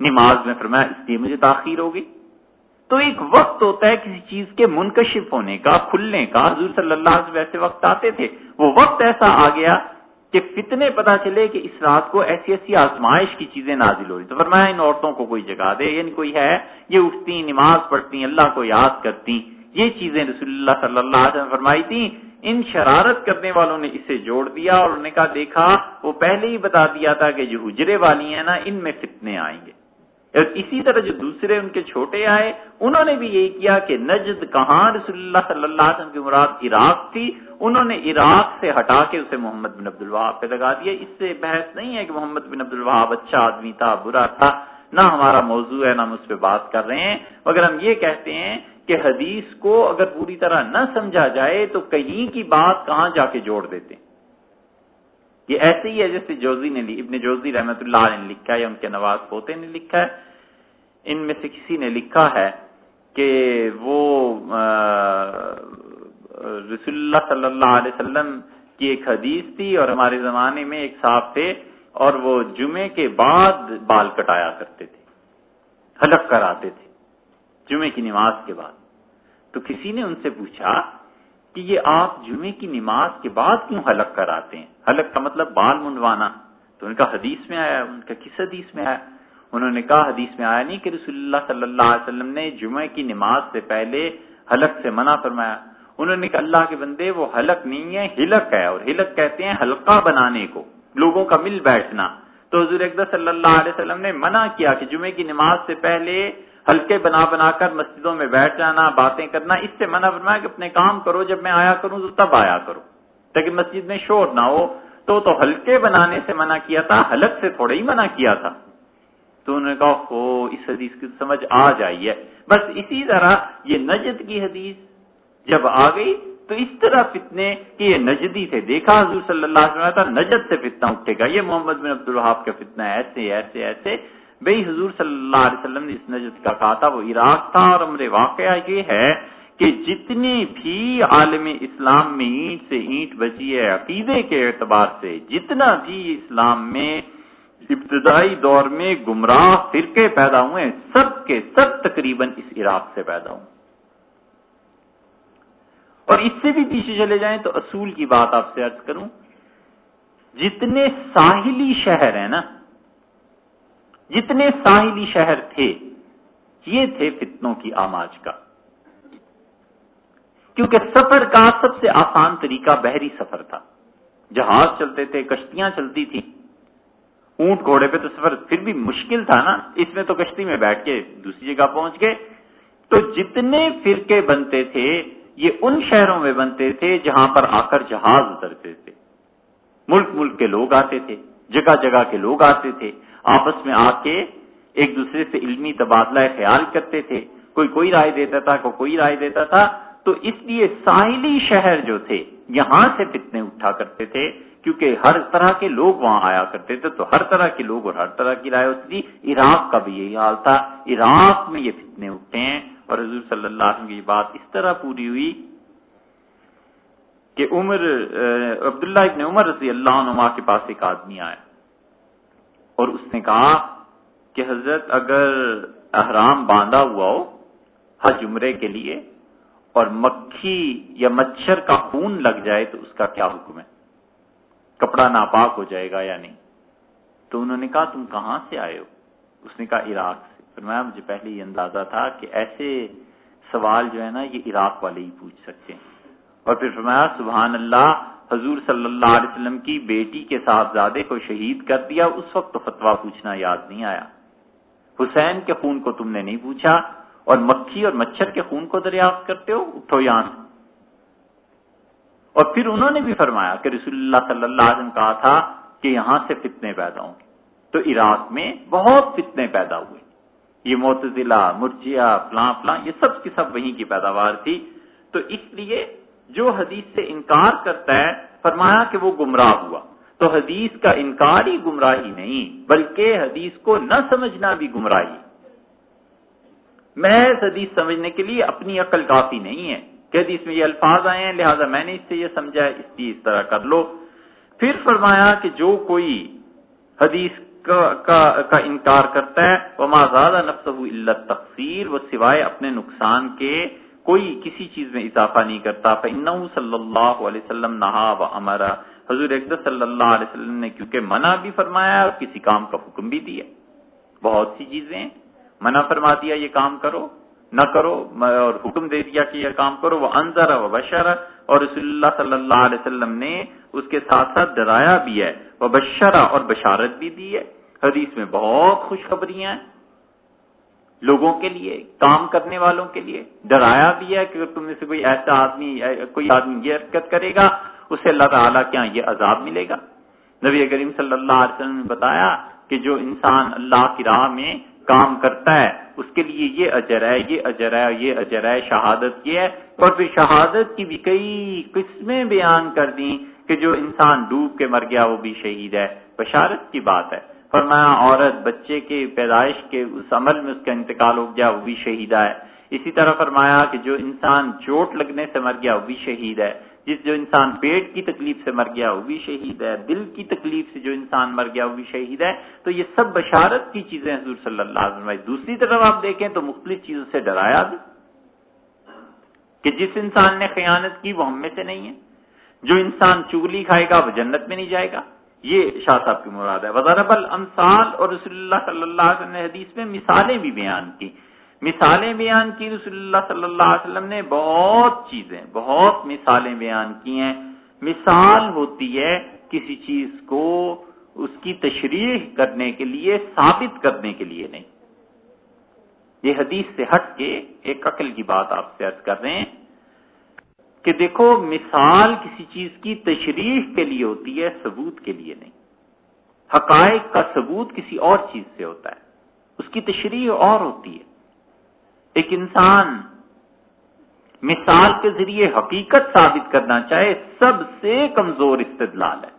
نماز میں فرمایا، اس لیے مجھے تاخیر ہوگی تو ایک وقت ہوتا ہے کسی چیز کے منکشف ہونے کا، کھلنے کا۔ حضور صلی اللہ علیہ وسلم ایسے وقت آتے تھے۔ وہ وقت ایسا آ گیا کہ فتنے پتا چلے کہ اس رات کو ایسی ایسی آزمائش کی چیزیں نازل ہو رہی۔ تو فرمایا، ان عورتوں کو کوئی جگہ دے۔ یعنی کوئی ہے، یہ اٹھتی، نماز پڑھتی، اللہ کو یاد کرتی۔ یہ چیزیں رسول اللہ صلی اللہ علیہ وسلم فرمائی تھی ان شرارت کرنے والوں نے اسے جوڑ دیا اور انہوں نے کہا، دیکھا، وہ پہلے ہی بتا دیا تھا کہ جو حجرے والی ہیں نا، ان میں فتنے آئیں گے۔ اور اسی طرح جو دوسرے ان کے چھوٹے آئے، انہوں نے بھی یہی کیا کہ نجد کہاں رسول اللہ صلی اللہ علیہ وسلم کی مراد عراق تھی، انہوں نے عراق سے ہٹا کے اسے محمد بن عبد الوہاب پہ لگا دیا۔ اس سے بحث نہیں ہے کہ محمد بن عبد الوہاب اچھا آدمی تھا، برا تھا، نہ ہمارا موضوع ہے، نہ ہم اس پہ بات کر رہے ہیں۔ مگر ہم یہ کہتے ہیں کہ حدیث کو اگر پوری طرح نہ سمجھا جائے تو کہیں کی بات کہاں جا کے جوڑ دیتے ہیں؟ یہ ایسے ہی ہے جیسے جوزی نے ابن جوزی رحمت اللہ نے لکھا ہے یا ان کے نواز پوتے نے لکھا ہے۔ ان میں سے کسی نے لکھا ہے کہ وہ رسول اللہ صلی اللہ علیہ وسلم کی ایک حدیث تھی اور ہمارے زمانے میں ایک صاحب تھے اور وہ جمعے کے بعد بال کٹایا کرتے تھے، حلق کراتے تھے، جمعے کی نماز کے بعد۔ تو کسی نے ان سے پوچھا کہ یہ آپ جمعے کی نماز کے بعد کیوں حلق کراتے ہیں؟ حلق کا مطلب بال منڈوانا تو ان کا حدیث میں آیا، ان کا کس حدیث میں آیا؟ انہوں نے کہا، حدیث میں آیا نہیں کہ رسول اللہ صلی اللہ علیہ وسلم نے جمعے کی نماز سے پہلے حلق سے منع فرمایا۔ انہوں نے کہا، اللہ کے بندے، وہ حلق نہیں ہے ہلک ہے۔ اور ہلک کہتے ہیں حلقہ بنانے کو، لوگوں کا مل بیٹھنا۔ تو حضور اقدر صلی اللہ علیہ وسلم نے منع کیا کہ جمعے کی نماز سے پہلے ہلکے بنا بنا کر مسجدوں میں بیٹھ جانا، باتیں کرنا، اس سے منع فرمایا کہ اپنے کام کرو، جب میں آیا کروں تو تب آیا کرو تاکہ مسجد میں شور نہ ہو۔ تو تو ہلکے بنانے سے منع کیا تھا، حلق سے تھوڑا ہی منع کیا تھا۔ تو انہوں نے کہا اس حدیث کی سمجھ آ جائیے بس اسی طرح یہ نجد کی حدیث جب آ گئی تو اس طرح فتنے کہ یہ نجدی تھے۔ دیکھا حضور صلی اللہ علیہ وسلم نجد سے فتنہ اٹھے گا۔ یہ محمد بن عبد الحاب کا فتنہ ایسے ایسے ایسے۔ بھائی حضور صلی اللہ علیہ وسلم نے اس نجد کا کہا تھا، وہ عراق تھا اور ہمارے واقعہ یہ ہے کہ جتنے بھی عالم اسلام میں اینٹ سے اینٹ بچی ہے، عقیدے کے اعتبار سے جتنا بھی اسلام میں ابتدائی دور میں گمراہ فرقے پیدا ہوئے سب کے سب تقریباً اس عراق سے پیدا ہوئے اور اس سے بھی پیچھے چلے جائیں تو اصول کی بات آپ سے ارض کروں، جتنے ساحلی شہر ہیں نا جتنے ساحلی شہر تھے، یہ تھے فتنوں کی آماج کا۔ کیونکہ سفر کا سب سے آسان طریقہ بحری سفر تھا۔ جہاز چلتے تھے، کشتیاں چلتی تھی اونٹ گھوڑے پہ تو سفر پھر بھی مشکل تھا نا۔ اس میں تو کشتی میں بیٹھ کے دوسری جگہ پہنچ گئے۔ تو جتنے فرقے بنتے تھے، یہ ان شہروں میں بنتے تھے جہاں پر آ کر جہاز اترتے تھے۔ ملک ملک کے لوگ آتے تھے، جگہ جگہ کے لوگ آتے تھے۔ آپس میں آ کے ایک دوسرے سے علمی تبادلہ خیال کرتے تھے۔ کوئی کوئی رائے دیتا تھا، کوئی کوئی رائے دیتا تھا۔ تو اس لیے ساحلی شہر جو تھے، یہاں سے فتنے اٹھا کرتے تھے۔ کیونکہ ہر طرح کے لوگ وہاں آیا کرتے تھے۔ تو ہر طرح کے لوگ اور ہر طرح کی رائے ہوتی تھی۔ عراق کا بھی یہی حال تھا۔ عراق میں یہ فتنے اٹھے ہیں۔ اور حضور صلی اللہ علیہ وسلم کی بات اس طرح پوری ہوئی کہ عمر، عبداللہ ابن عمر رضی اللہ عنہ کے پاس ایک آدمی آیا۔ اور اس نے کہا کہ حضرت اگر احرام باندھا ہوا ہو حج عمرے کے لیے اور مکھی یا مچھر کا خون لگ جائے تو اس کا کیا حکم ہے؟ کپڑا ناپاک ہو جائے گا یا نہیں؟ تو انہوں نے کہا تم کہاں سے آئے ہو؟ اس نے کہا عراق سے۔ فرمایا، مجھے پہلے یہ اندازہ تھا کہ ایسے سوال جو ہے نا، یہ عراق والے ہی پوچھ سکتے ہیں۔ اور پھر فرمایا، سبحان اللہ حضور صلی اللہ علیہ وسلم کی بیٹی کے صاحبزادے کو شہید کر دیا، اس وقت تو فتوا پوچھنا یاد نہیں آیا۔ حسین کے خون کو تم نے نہیں پوچھا اور مکھی اور مچھر کے خون کو دریافت کرتے ہو؟ اٹھو یہاں سے۔ اور پھر انہوں نے بھی فرمایا کہ رسول اللہ صلی اللہ علیہ وسلم کہا تھا کہ یہاں سے فتنے پیدا ہوں گے۔ تو عراق میں بہت فتنے پیدا ہوئے۔ یہ معتزلہ، مرجیا، فلاں فلاں، یہ سب کی سب وہیں کی پیداوار تھی۔ تو اس لیے جو حدیث سے انکار کرتا ہے فرمایا کہ وہ گمراہ ہوا۔ تو حدیث کا انکار ہی گمراہی نہیں بلکہ حدیث کو نہ سمجھنا بھی گمراہی۔ محض حدیث سمجھنے کے لیے اپنی عقل کافی نہیں ہے کہ حدیث میں یہ الفاظ آئے ہیں لہذا میں نے اس سے یہ سمجھا ہے اس لیے اس طرح کر لو۔ پھر فرمایا کہ جو کوئی حدیث کا, کا, کا انکار کرتا ہے وہ زیادہ نفس اللہ تقسیر وہ سوائے اپنے نقصان کے کوئی کسی چیز میں اضافہ نہیں کرتا صلی اللہ علیہ وسلم نہا و امرا حضور صلی اللہ علیہ وسلم نے کیونکہ منع بھی فرمایا اور کسی کام کا حکم بھی دیا۔ بہت سی چیزیں منع فرما دیا، یہ کام کرو، نہ کرو، اور حکم دے دیا کہ یہ کام کرو۔ وہ انضر و بشر اور رسول اللہ صلی اللہ علیہ وسلم نے اس کے ساتھ ساتھ ڈرایا بھی ہے۔ وہ بشرا اور بشارت بھی دی ہے۔ حدیث میں بہت خوشخبریاں ہیں۔ لوگوں کے لیے، کام کرنے والوں کے لیے۔ ڈرایا بھی ہے کہ اگر تم میں سے کوئی ایسا آدمی، کوئی آدمی یہ حرکت کرے گا، اسے اللہ تعالیٰ کیا یہ عذاب ملے گا۔ نبی کریم صلی اللہ علیہ وسلم نے بتایا کہ جو انسان اللہ کی راہ میں کام کرتا ہے، اس کے لیے یہ اجر ہے، یہ اجر ہے، یہ اجر ہے، شہادت یہ ہے۔ اور پھر شہادت کی بھی کئی قسمیں بیان کر دیں کہ جو انسان ڈوب کے مر گیا، وہ بھی شہید ہے۔ بشارت کی بات ہے۔ فرمایا، عورت بچے کے پیدائش کے اس عمل میں اس کا انتقال ہو گیا، وہ بھی شہیدہ ہے۔ اسی طرح فرمایا کہ جو انسان چوٹ لگنے سے مر گیا، وہ بھی شہید ہے۔ جس جو انسان پیٹ کی تکلیف سے مر گیا، وہ بھی شہید ہے۔ دل کی تکلیف سے جو انسان مر گیا، وہ بھی شہید ہے۔ تو یہ سب بشارت کی چیزیں حضور صلی اللہ علیہ وسلم۔ دوسری طرف آپ دیکھیں تو مختلف چیزوں سے ڈرایا بھی۔ کہ جس انسان نے خیانت کی، وہ ہم میں سے نہیں ہے۔ جو انسان چگلی کھائے گا، وہ جنت میں نہیں جائے گا۔ یہ شاہ صاحب کی مراد ہے۔ وزارب الامثال اور رسول اللہ صلی اللہ علیہ وسلم نے حدیث میں مثالیں بھی بیان کی۔ مثالیں بیان کی، رسول اللہ صلی اللہ علیہ وسلم نے بہت چیزیں، بہت مثالیں بیان کی ہیں۔ مثال ہوتی ہے کسی چیز کو اس کی تشریح کرنے کے لیے، ثابت کرنے کے لیے نہیں۔ یہ حدیث سے ہٹ کے ایک عقل کی بات آپ سے عرض کر رہے ہیں۔ کہ دیکھو، مثال کسی چیز کی تشریح کے لیے ہوتی ہے، ثبوت کے لیے نہیں۔ حقائق کا ثبوت کسی اور چیز سے ہوتا ہے۔ اس کی تشریح اور ہوتی ہے۔ ایک انسان مثال کے ذریعے حقیقت ثابت کرنا چاہے، سب سے کمزور استدلال ہے۔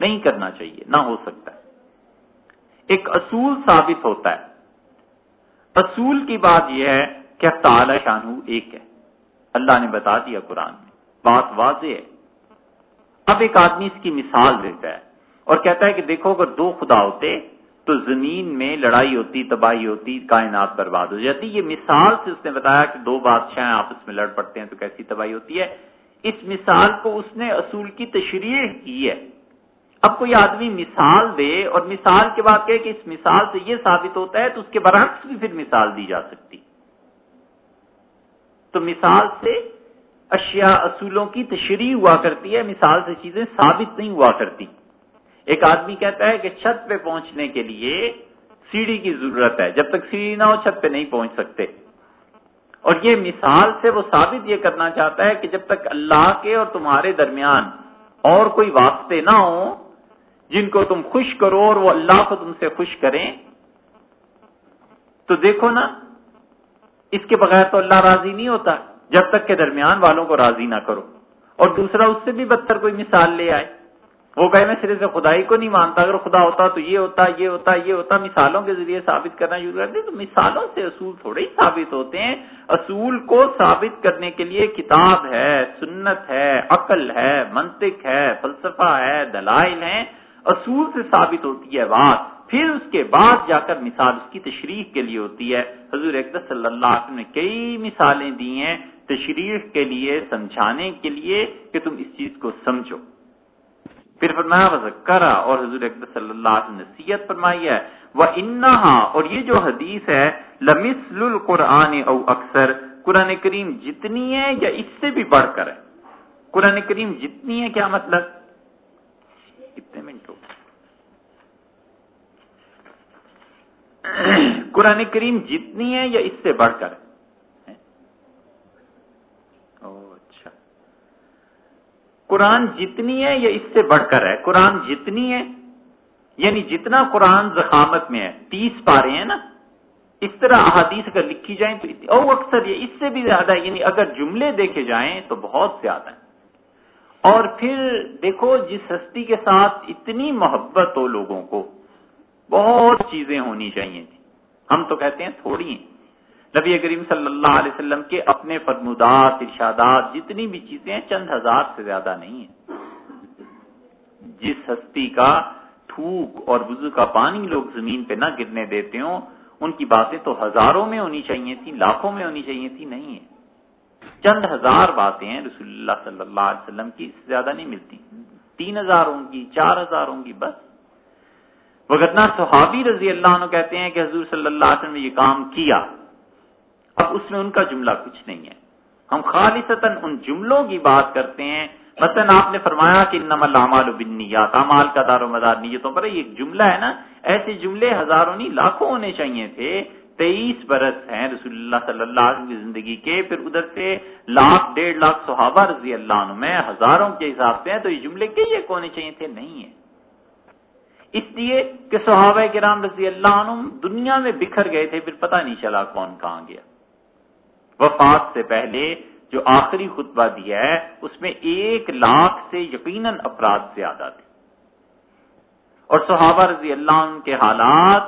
نہیں کرنا چاہیے، نہ ہو سکتا ہے۔ ایک اصول ثابت ہوتا ہے۔ اصول کی بات یہ ہے کہ تعالی شانو ایک ہے۔ اللہ نے بتا دیا قرآن میں۔ بات واضح ہے۔ اب ایک آدمی اس کی مثال دیتا ہے اور کہتا ہے کہ دیکھو، اگر دو خدا ہوتے تو زمین میں لڑائی ہوتی، تباہی ہوتی، کائنات برباد ہو جاتی۔ یہ مثال سے اس نے بتایا کہ دو بادشاہ آپس میں لڑ پڑتے ہیں تو کیسی تباہی ہوتی ہے؟ اس مثال کو اس نے اصول کی تشریح کی ہے۔ اب کوئی آدمی مثال دے اور مثال کے بعد کہ اس مثال سے یہ ثابت ہوتا ہے تو اس کے برعکس بھی پھر مثال دی جا سکتی۔ تو مثال سے اشیاء اصولوں کی تشریح ہوا کرتی ہے، مثال سے چیزیں ثابت نہیں ہوا کرتی۔ ایک آدمی کہتا ہے کہ چھت پہ پہنچنے کے لیے سیڑھی کی ضرورت ہے، جب تک سیڑھی نہ ہو چھت پہ نہیں پہنچ سکتے۔ اور یہ مثال سے وہ ثابت یہ کرنا چاہتا ہے کہ جب تک اللہ کے اور تمہارے درمیان اور کوئی واسطے نہ ہو، جن کو تم خوش کرو اور وہ اللہ کو تم سے خوش کریں، تو دیکھو نا اس کے بغیر تو اللہ راضی نہیں ہوتا جب تک کہ درمیان والوں کو راضی نہ کرو۔ اور دوسرا، اس سے بھی بدتر کوئی مثال لے آئے۔ وہ کہے، میں سرے سے خدائی کو نہیں مانتا، اگر خدا ہوتا تو یہ ہوتا یہ ہوتا یہ ہوتا۔ مثالوں کے ذریعے ثابت کرنا شروع کرتے تو مثالوں سے اصول تھوڑے ہی ثابت ہوتے ہیں۔ اصول کو ثابت کرنے کے لیے کتاب ہے، سنت ہے، عقل ہے، منطق ہے، فلسفہ ہے، دلائل ہیں۔ اصول سے ثابت ہوتی ہے بات۔ پھر اس کے بعد جا کر مثال اس کی تشریح کے لیے ہوتی ہے۔ حضور اقدس صلی اللہ علیہ وسلم نے کئی مثالیں دی ہیں تشریح کے لیے، سمجھانے کے لیے کہ تم اس چیز کو سمجھو۔ پھر فرمایا وزکرا اور حضور اکبر صلی اللہ علیہ وسلم نصیحت فرمائی ہے وہ انہا اور یہ جو حدیث ہے، لمثل القرآن او اکثر، قرآن کریم جتنی ہے یا اس سے بھی بڑھ کر ہے۔ قرآن کریم جتنی ہے، کیا مطلب کتنے منٹ ہو قرآن کریم جتنی ہے یا اس سے بڑھ کر؟ ہے اچھا۔ قرآن جتنی ہے یا اس سے بڑھ کر ہے؟ قرآن جتنی ہے یعنی جتنا قرآن زخامت میں ہے، تیس پارے ہیں نا؟ اس طرح احادیث اگر لکھی جائیں تو او اکثر یہ اس سے بھی زیادہ ہے یعنی اگر جملے دیکھے جائیں تو بہت زیادہ ہیں۔ اور پھر دیکھو، جس ہستی کے ساتھ اتنی محبت ہو لوگوں کو بہت چیزیں ہونی چاہیے تھی ہم تو کہتے ہیں تھوڑی ہیں۔ نبی کریم صلی اللہ علیہ وسلم کے اپنے فرمودات، ارشادات، جتنی بھی چیزیں ہیں، چند ہزار سے زیادہ نہیں ہیں۔ جس ہستی کا تھوک اور وضو کا پانی لوگ زمین پہ نہ گرنے دیتے ہوں، ان کی باتیں تو ہزاروں میں ہونی چاہیے تھی لاکھوں میں ہونی چاہیے تھی نہیں ہے چند ہزار باتیں ہیں رسول اللہ صلی اللہ علیہ وسلم کی، اس سے زیادہ نہیں ملتی۔ تین ہزار ہوں گی، چار ہزار ہوں گی، بس۔ وغیرہ صحابی رضی اللہ عنہ کہتے ہیں کہ حضور صلی اللہ علیہ وسلم نے یہ کام کیا۔ اب اس میں ان کا جملہ کچھ نہیں ہے۔ ہم خالصتاً ان جملوں کی بات کرتے ہیں۔ مثلا آپ نے فرمایا کہ نمل امال بنیات امال کا دار و مدار نیتوں پر ایک جملہ ہے نا۔ ایسے جملے ہزاروں نہیں، لاکھوں ہونے چاہیے تھے۔ تیئیس برس ہیں رسول اللہ صلی اللہ علیہ وسلم کی زندگی کے۔ پھر ادھر سے لاکھ، ڈیڑھ لاکھ صحابہ رضی اللہ عنہ میں ہزاروں کے حساب سے ہیں۔ تو یہ جملے کے ایک ہونے چاہیے تھے؟ نہیں ہے۔ اس لیے کہ صحابہ کے رام رضی اللہ عنہ دنیا میں بکھر گئے تھے، پھر پتہ نہیں چلا کون کہاں گیا۔ وفات سے پہلے جو آخری خطبہ دیا ہے، اس میں ایک لاکھ سے یقیناً افراد زیادہ تھے۔ اور صحابہ رضی اللہ عنہ کے حالات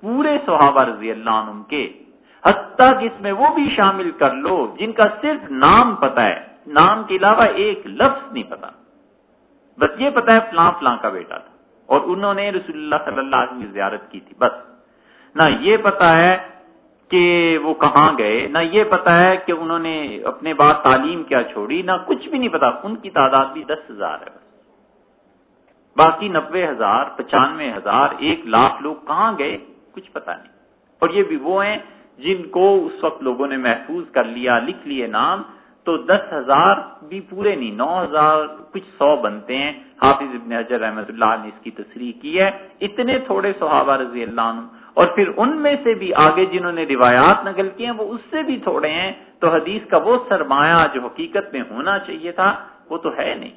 پورے صحابہ رضی اللہ عنہ کے، حتیٰ کہ اس میں وہ بھی شامل کر لو جن کا صرف نام پتا ہے۔ نام کے علاوہ ایک لفظ نہیں پتا بس یہ پتا ہے فلاں فلاں کا بیٹا تھا۔ اور انہوں نے رسول اللہ صلی اللہ علیہ وسلم کی زیارت کی تھی، بس۔ نہ یہ پتا ہے کہ وہ کہاں گئے، نہ یہ پتا ہے کہ انہوں نے اپنے بعد تعلیم کیا چھوڑی، نہ کچھ بھی نہیں پتا ان کی تعداد بھی دس ہزار ہے بس۔ باقی نبے ہزار، پچانوے ہزار، ایک لاکھ لوگ کہاں گئے، کچھ پتا نہیں۔ اور یہ بھی وہ ہیں جن کو اس وقت لوگوں نے محفوظ کر لیا، لکھ لیے نام، تو دس ہزار بھی پورے نہیں، نو ہزار، کچھ سو بنتے ہیں۔ حافظ ابن حجر رحمت اللہ نے اس کی تصریح کی ہے، اتنے تھوڑے صحابہ رضی اللہ عنہ، اور پھر ان میں سے بھی آگے جنہوں نے روایات نقل کی ہیں، وہ اس سے بھی تھوڑے ہیں، تو حدیث کا وہ سرمایہ جو حقیقت میں ہونا چاہیے تھا، وہ تو ہے نہیں۔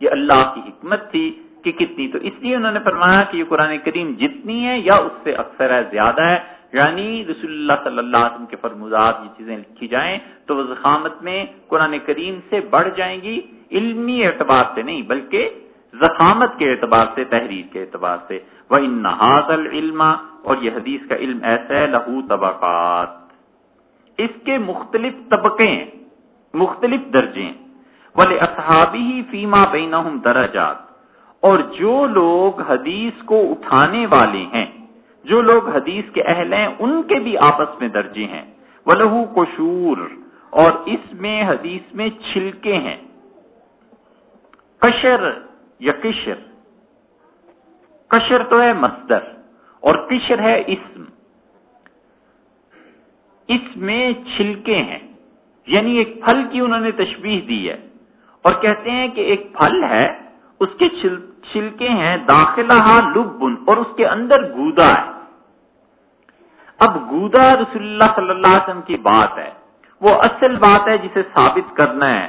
یہ اللہ کی حکمت تھی کہ کتنی، تو اس لیے انہوں نے فرمایا کہ یہ قرآن کریم جتنی ہے یا اس سے اکثر ہے، زیادہ ہے۔ یعنی رسول اللہ صلی اللہ علیہ وسلم کے فرموزات یہ چیزیں لکھی جائیں تو وہ زخامت میں قرآن کریم سے بڑھ جائیں گی، علمی اعتبار سے نہیں، بلکہ زخامت کے اعتبار سے، تحریر کے اعتبار سے۔ وہ ان العلم، اور یہ حدیث کا علم ایسا ہے لہو طبقات۔ اس کے مختلف طبقے ہیں، مختلف درجے ہیں۔ اصحابی ہی فیما بینہم درجات۔ اور جو لوگ حدیث کو اٹھانے والے ہیں جو لوگ حدیث کے اہل ہیں، ان کے بھی آپس میں درجے ہیں۔ وہ لہو اور اس میں، حدیث میں چھلکے ہیں۔ کشر یا کشر کشر تو ہے مصدر، اور کشر ہے اسم۔ اس میں چھلکے ہیں۔ یعنی ایک پھل کی انہوں نے تشبیح دی ہے۔ اور کہتے ہیں کہ ایک پھل ہے، اس کے چھلکے ہیں داخلہ لبن، اور اس کے اندر گودا ہے۔ اب گودا رسول اللہ صلی اللہ علیہ وسلم کی بات ہے۔ وہ اصل بات ہے جسے ثابت کرنا ہے۔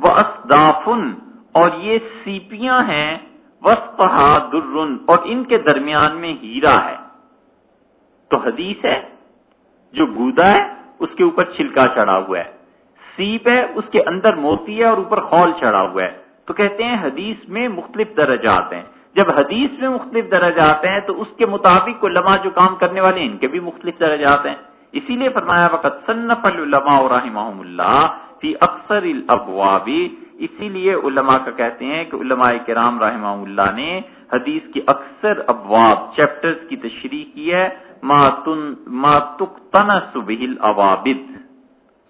وہ اسدافن اور یہ سیپیاں ہیں۔ وسطہ درن اور ان کے درمیان میں ہیرا ہے۔ تو حدیث ہے، جو گودا ہے، اس کے اوپر چھلکا چڑھا ہوا ہے۔ سیپ ہے، اس کے اندر موتی ہے، اور اوپر خول چڑھا ہوا ہے۔ تو کہتے ہیں حدیث میں مختلف درجات ہیں۔ جب حدیث میں مختلف درجات ہیں تو اس کے مطابق علماء جو کام کرنے والے ہیں، ان کے بھی مختلف درجات ہیں۔ اسی لیے فرمایا وقت صنف العلماء رحمہ اللہ فی اکثر الابواب اسی لیے علماء کا کہتے ہیں کہ علماء کرام رحمہ اللہ نے حدیث کی اکثر ابواب، چیپٹرز کی تشریح کی ہے، ما تن، ما تقتنس به العوابد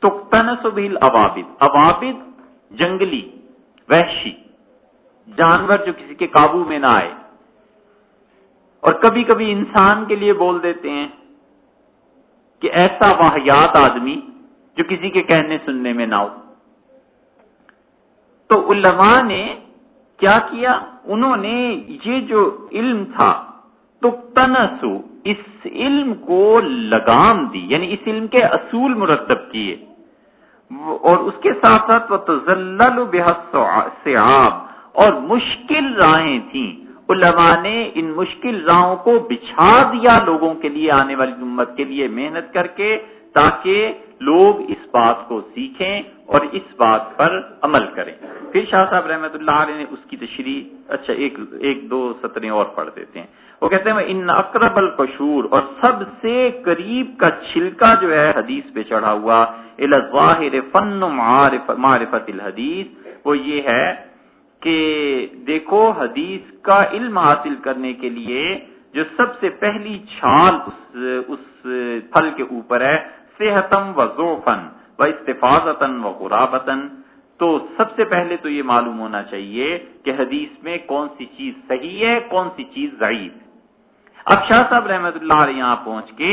تقتنس به عوابد جنگلی، وحشی۔ جانور جو کسی کے قابو میں نہ آئے۔ اور کبھی کبھی انسان کے لیے بول دیتے ہیں کہ ایسا واحیات آدمی جو کسی کے کہنے سننے میں نہ ہو۔ تو علماء نے کیا کیا؟ انہوں نے یہ جو علم تھا تو تنسو اس علم کو لگام دی یعنی اس علم کے اصول مرتب کیے۔ اور اس کے ساتھ ساتھ وہ تو اور مشکل راہیں تھیں۔ علماء نے ان مشکل راہوں کو بچھا دیا لوگوں کے لیے، آنے والی امت کے لیے محنت کر کے، تاکہ لوگ اس بات کو سیکھیں اور اس بات پر عمل کریں۔ پھر شاہ صاحب رحمت اللہ علیہ نے اس کی تشریح اچھا ایک ایک دو سطریں اور پڑھ دیتے ہیں۔ وہ کہتے ہیں، ان اقرب القشور اور سب سے قریب کا چھلکا جو ہے حدیث پہ چڑھا ہوا الظاہر فن معرفت الحدیث، وہ یہ ہے کہ دیکھو حدیث کا علم حاصل کرنے کے لیے جو سب سے پہلی چھال اس اس پھل کے اوپر ہے صحتم و ذوفن و استفاظتن و غرابتن تو سب سے پہلے تو یہ معلوم ہونا چاہیے کہ حدیث میں کون سی چیز صحیح ہے، کون سی چیز ضعیف اب شاہ صاحب رحمت اللہ علیہ یہاں پہنچ کے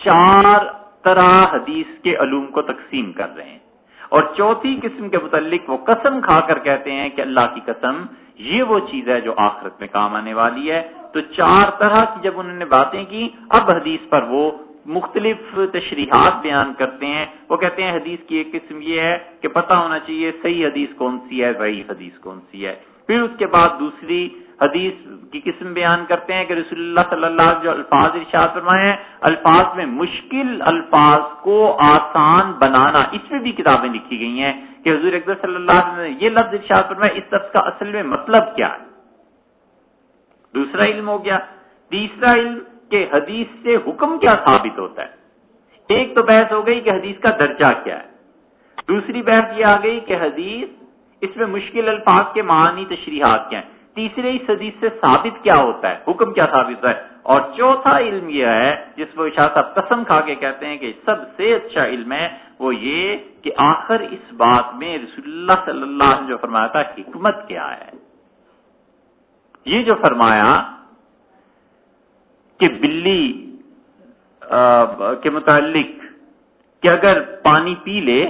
چار طرح حدیث کے علوم کو تقسیم کر رہے ہیں۔ اور چوتھی قسم کے متعلق وہ قسم کھا کر کہتے ہیں کہ اللہ کی قسم، یہ وہ چیز ہے جو آخرت میں کام آنے والی ہے۔ تو چار طرح کی جب انہوں نے باتیں کی، اب حدیث پر وہ مختلف تشریحات بیان کرتے ہیں۔ وہ کہتے ہیں حدیث کی ایک قسم یہ ہے کہ پتہ ہونا چاہیے صحیح حدیث کون سی ہے، ضعیف حدیث کون سی ہے۔ پھر اس کے بعد دوسری حدیث کی قسم بیان کرتے ہیں کہ رسول اللہ صلی اللہ علیہ جو الفاظ ارشاد فرمائے ہیں، الفاظ میں مشکل الفاظ کو آسان بنانا، اس میں بھی کتابیں لکھی گئی ہیں کہ حضور اکبر صلی اللہ علیہ وسلم نے یہ لفظ ارشاد فرمایا، اس لفظ کا اصل میں مطلب کیا ہے؟ دوسرا علم ہو گیا۔ تیسرا علم کہ حدیث سے حکم کیا ثابت ہوتا ہے۔ ایک تو بحث ہو گئی کہ حدیث کا درجہ کیا ہے۔ دوسری بحث یہ آ گئی کہ حدیث اس میں مشکل الفاظ کے معنی تشریحات کیا ہیں۔ تیسرے اس حدیث سے ثابت کیا ہوتا ہے؟ حکم کیا ثابت ہوتا ہے؟ اور چوتھا علم یہ ہے، جس کو شاہ صاحب قسم کھا کے کہتے ہیں کہ سب سے اچھا علم ہے، وہ یہ کہ آخر اس بات میں رسول اللہ صلی اللہ علیہ وسلم جو فرمایا تھا، حکمت کیا ہے؟ یہ جو فرمایا کہ بلی کے متعلق کہ اگر پانی پی لے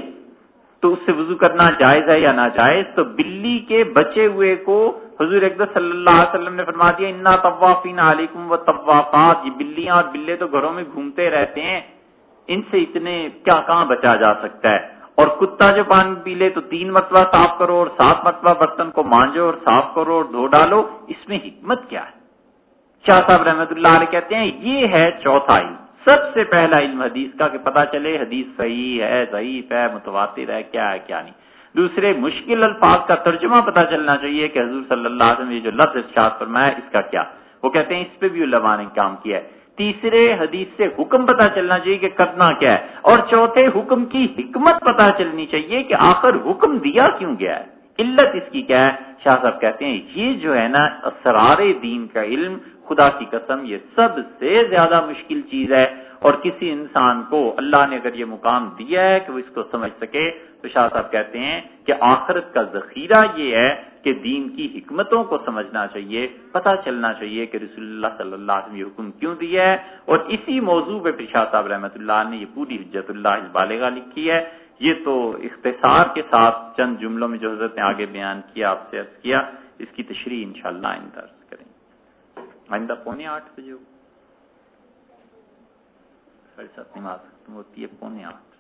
تو اس سے وضو کرنا جائز ہے یا ناجائز، تو بلی کے بچے ہوئے کو حضور اقدر صلی اللہ علیہ وسلم نے فرما دیا، انا طوافین علیکم و طوافات یہ بلیاں اور بلے تو گھروں میں گھومتے رہتے ہیں۔ ان سے اتنے کیا کہاں بچا جا سکتا ہے؟ اور کتا جو پانی پی لے تو تین مرتبہ صاف کرو اور سات مرتبہ برتن کو مانجو اور صاف کرو اور دھو ڈالو۔ اس میں حکمت کیا ہے؟ شاہ صاحب رحمت اللہ علیہ کہتے ہیں، یہ ہے چوتھا علم۔ سب سے پہلا علم حدیث کا کہ پتا چلے حدیث صحیح ہے، ضعیف ہے، متواتر ہے، کیا ہے، کیا نہیں۔ دوسرے مشکل الفاظ کا ترجمہ پتا چلنا چاہیے کہ حضور صلی اللہ علیہ وسلم یہ جو لفظ ارشاد فرمایا اس کا کیا؟ وہ کہتے ہیں، اس پہ بھی علماء نے کام کیا ہے۔ تیسرے حدیث سے حکم پتا چلنا چاہیے کہ کرنا کیا ہے۔ اور چوتھے حکم کی حکمت پتا چلنی چاہیے کہ آخر حکم دیا کیوں گیا ہے؟ علت اس کی کیا ہے؟ شاہ صاحب کہتے ہیں، یہ جو ہے نا، اسرار دین کا علم، خدا کی قسم، یہ سب سے زیادہ مشکل چیز ہے۔ اور کسی انسان کو اللہ نے اگر یہ مقام دیا ہے کہ وہ اس کو سمجھ سکے، تو شاہ صاحب کہتے ہیں کہ آخرت کا ذخیرہ یہ ہے کہ دین کی حکمتوں کو سمجھنا چاہیے، پتہ چلنا چاہیے کہ رسول اللہ صلی اللہ علیہ وسلم یہ حکم کیوں دیا ہے۔ اور اسی موضوع پہ پھر شاہ صاحب رحمۃ اللہ نے یہ پوری حجت اللہ بالغ لکھی ہے۔ یہ تو اختصار کے ساتھ چند جملوں میں جو حضرت نے آگے بیان کیا، آپ سے عرض کیا، اس کی تشریح انشاءاللہ شاء اللہ کریں۔ آئندہ پونے آٹھ بجے ساڑھے سات نماز ختم ہوتی ہے پونے آٹھ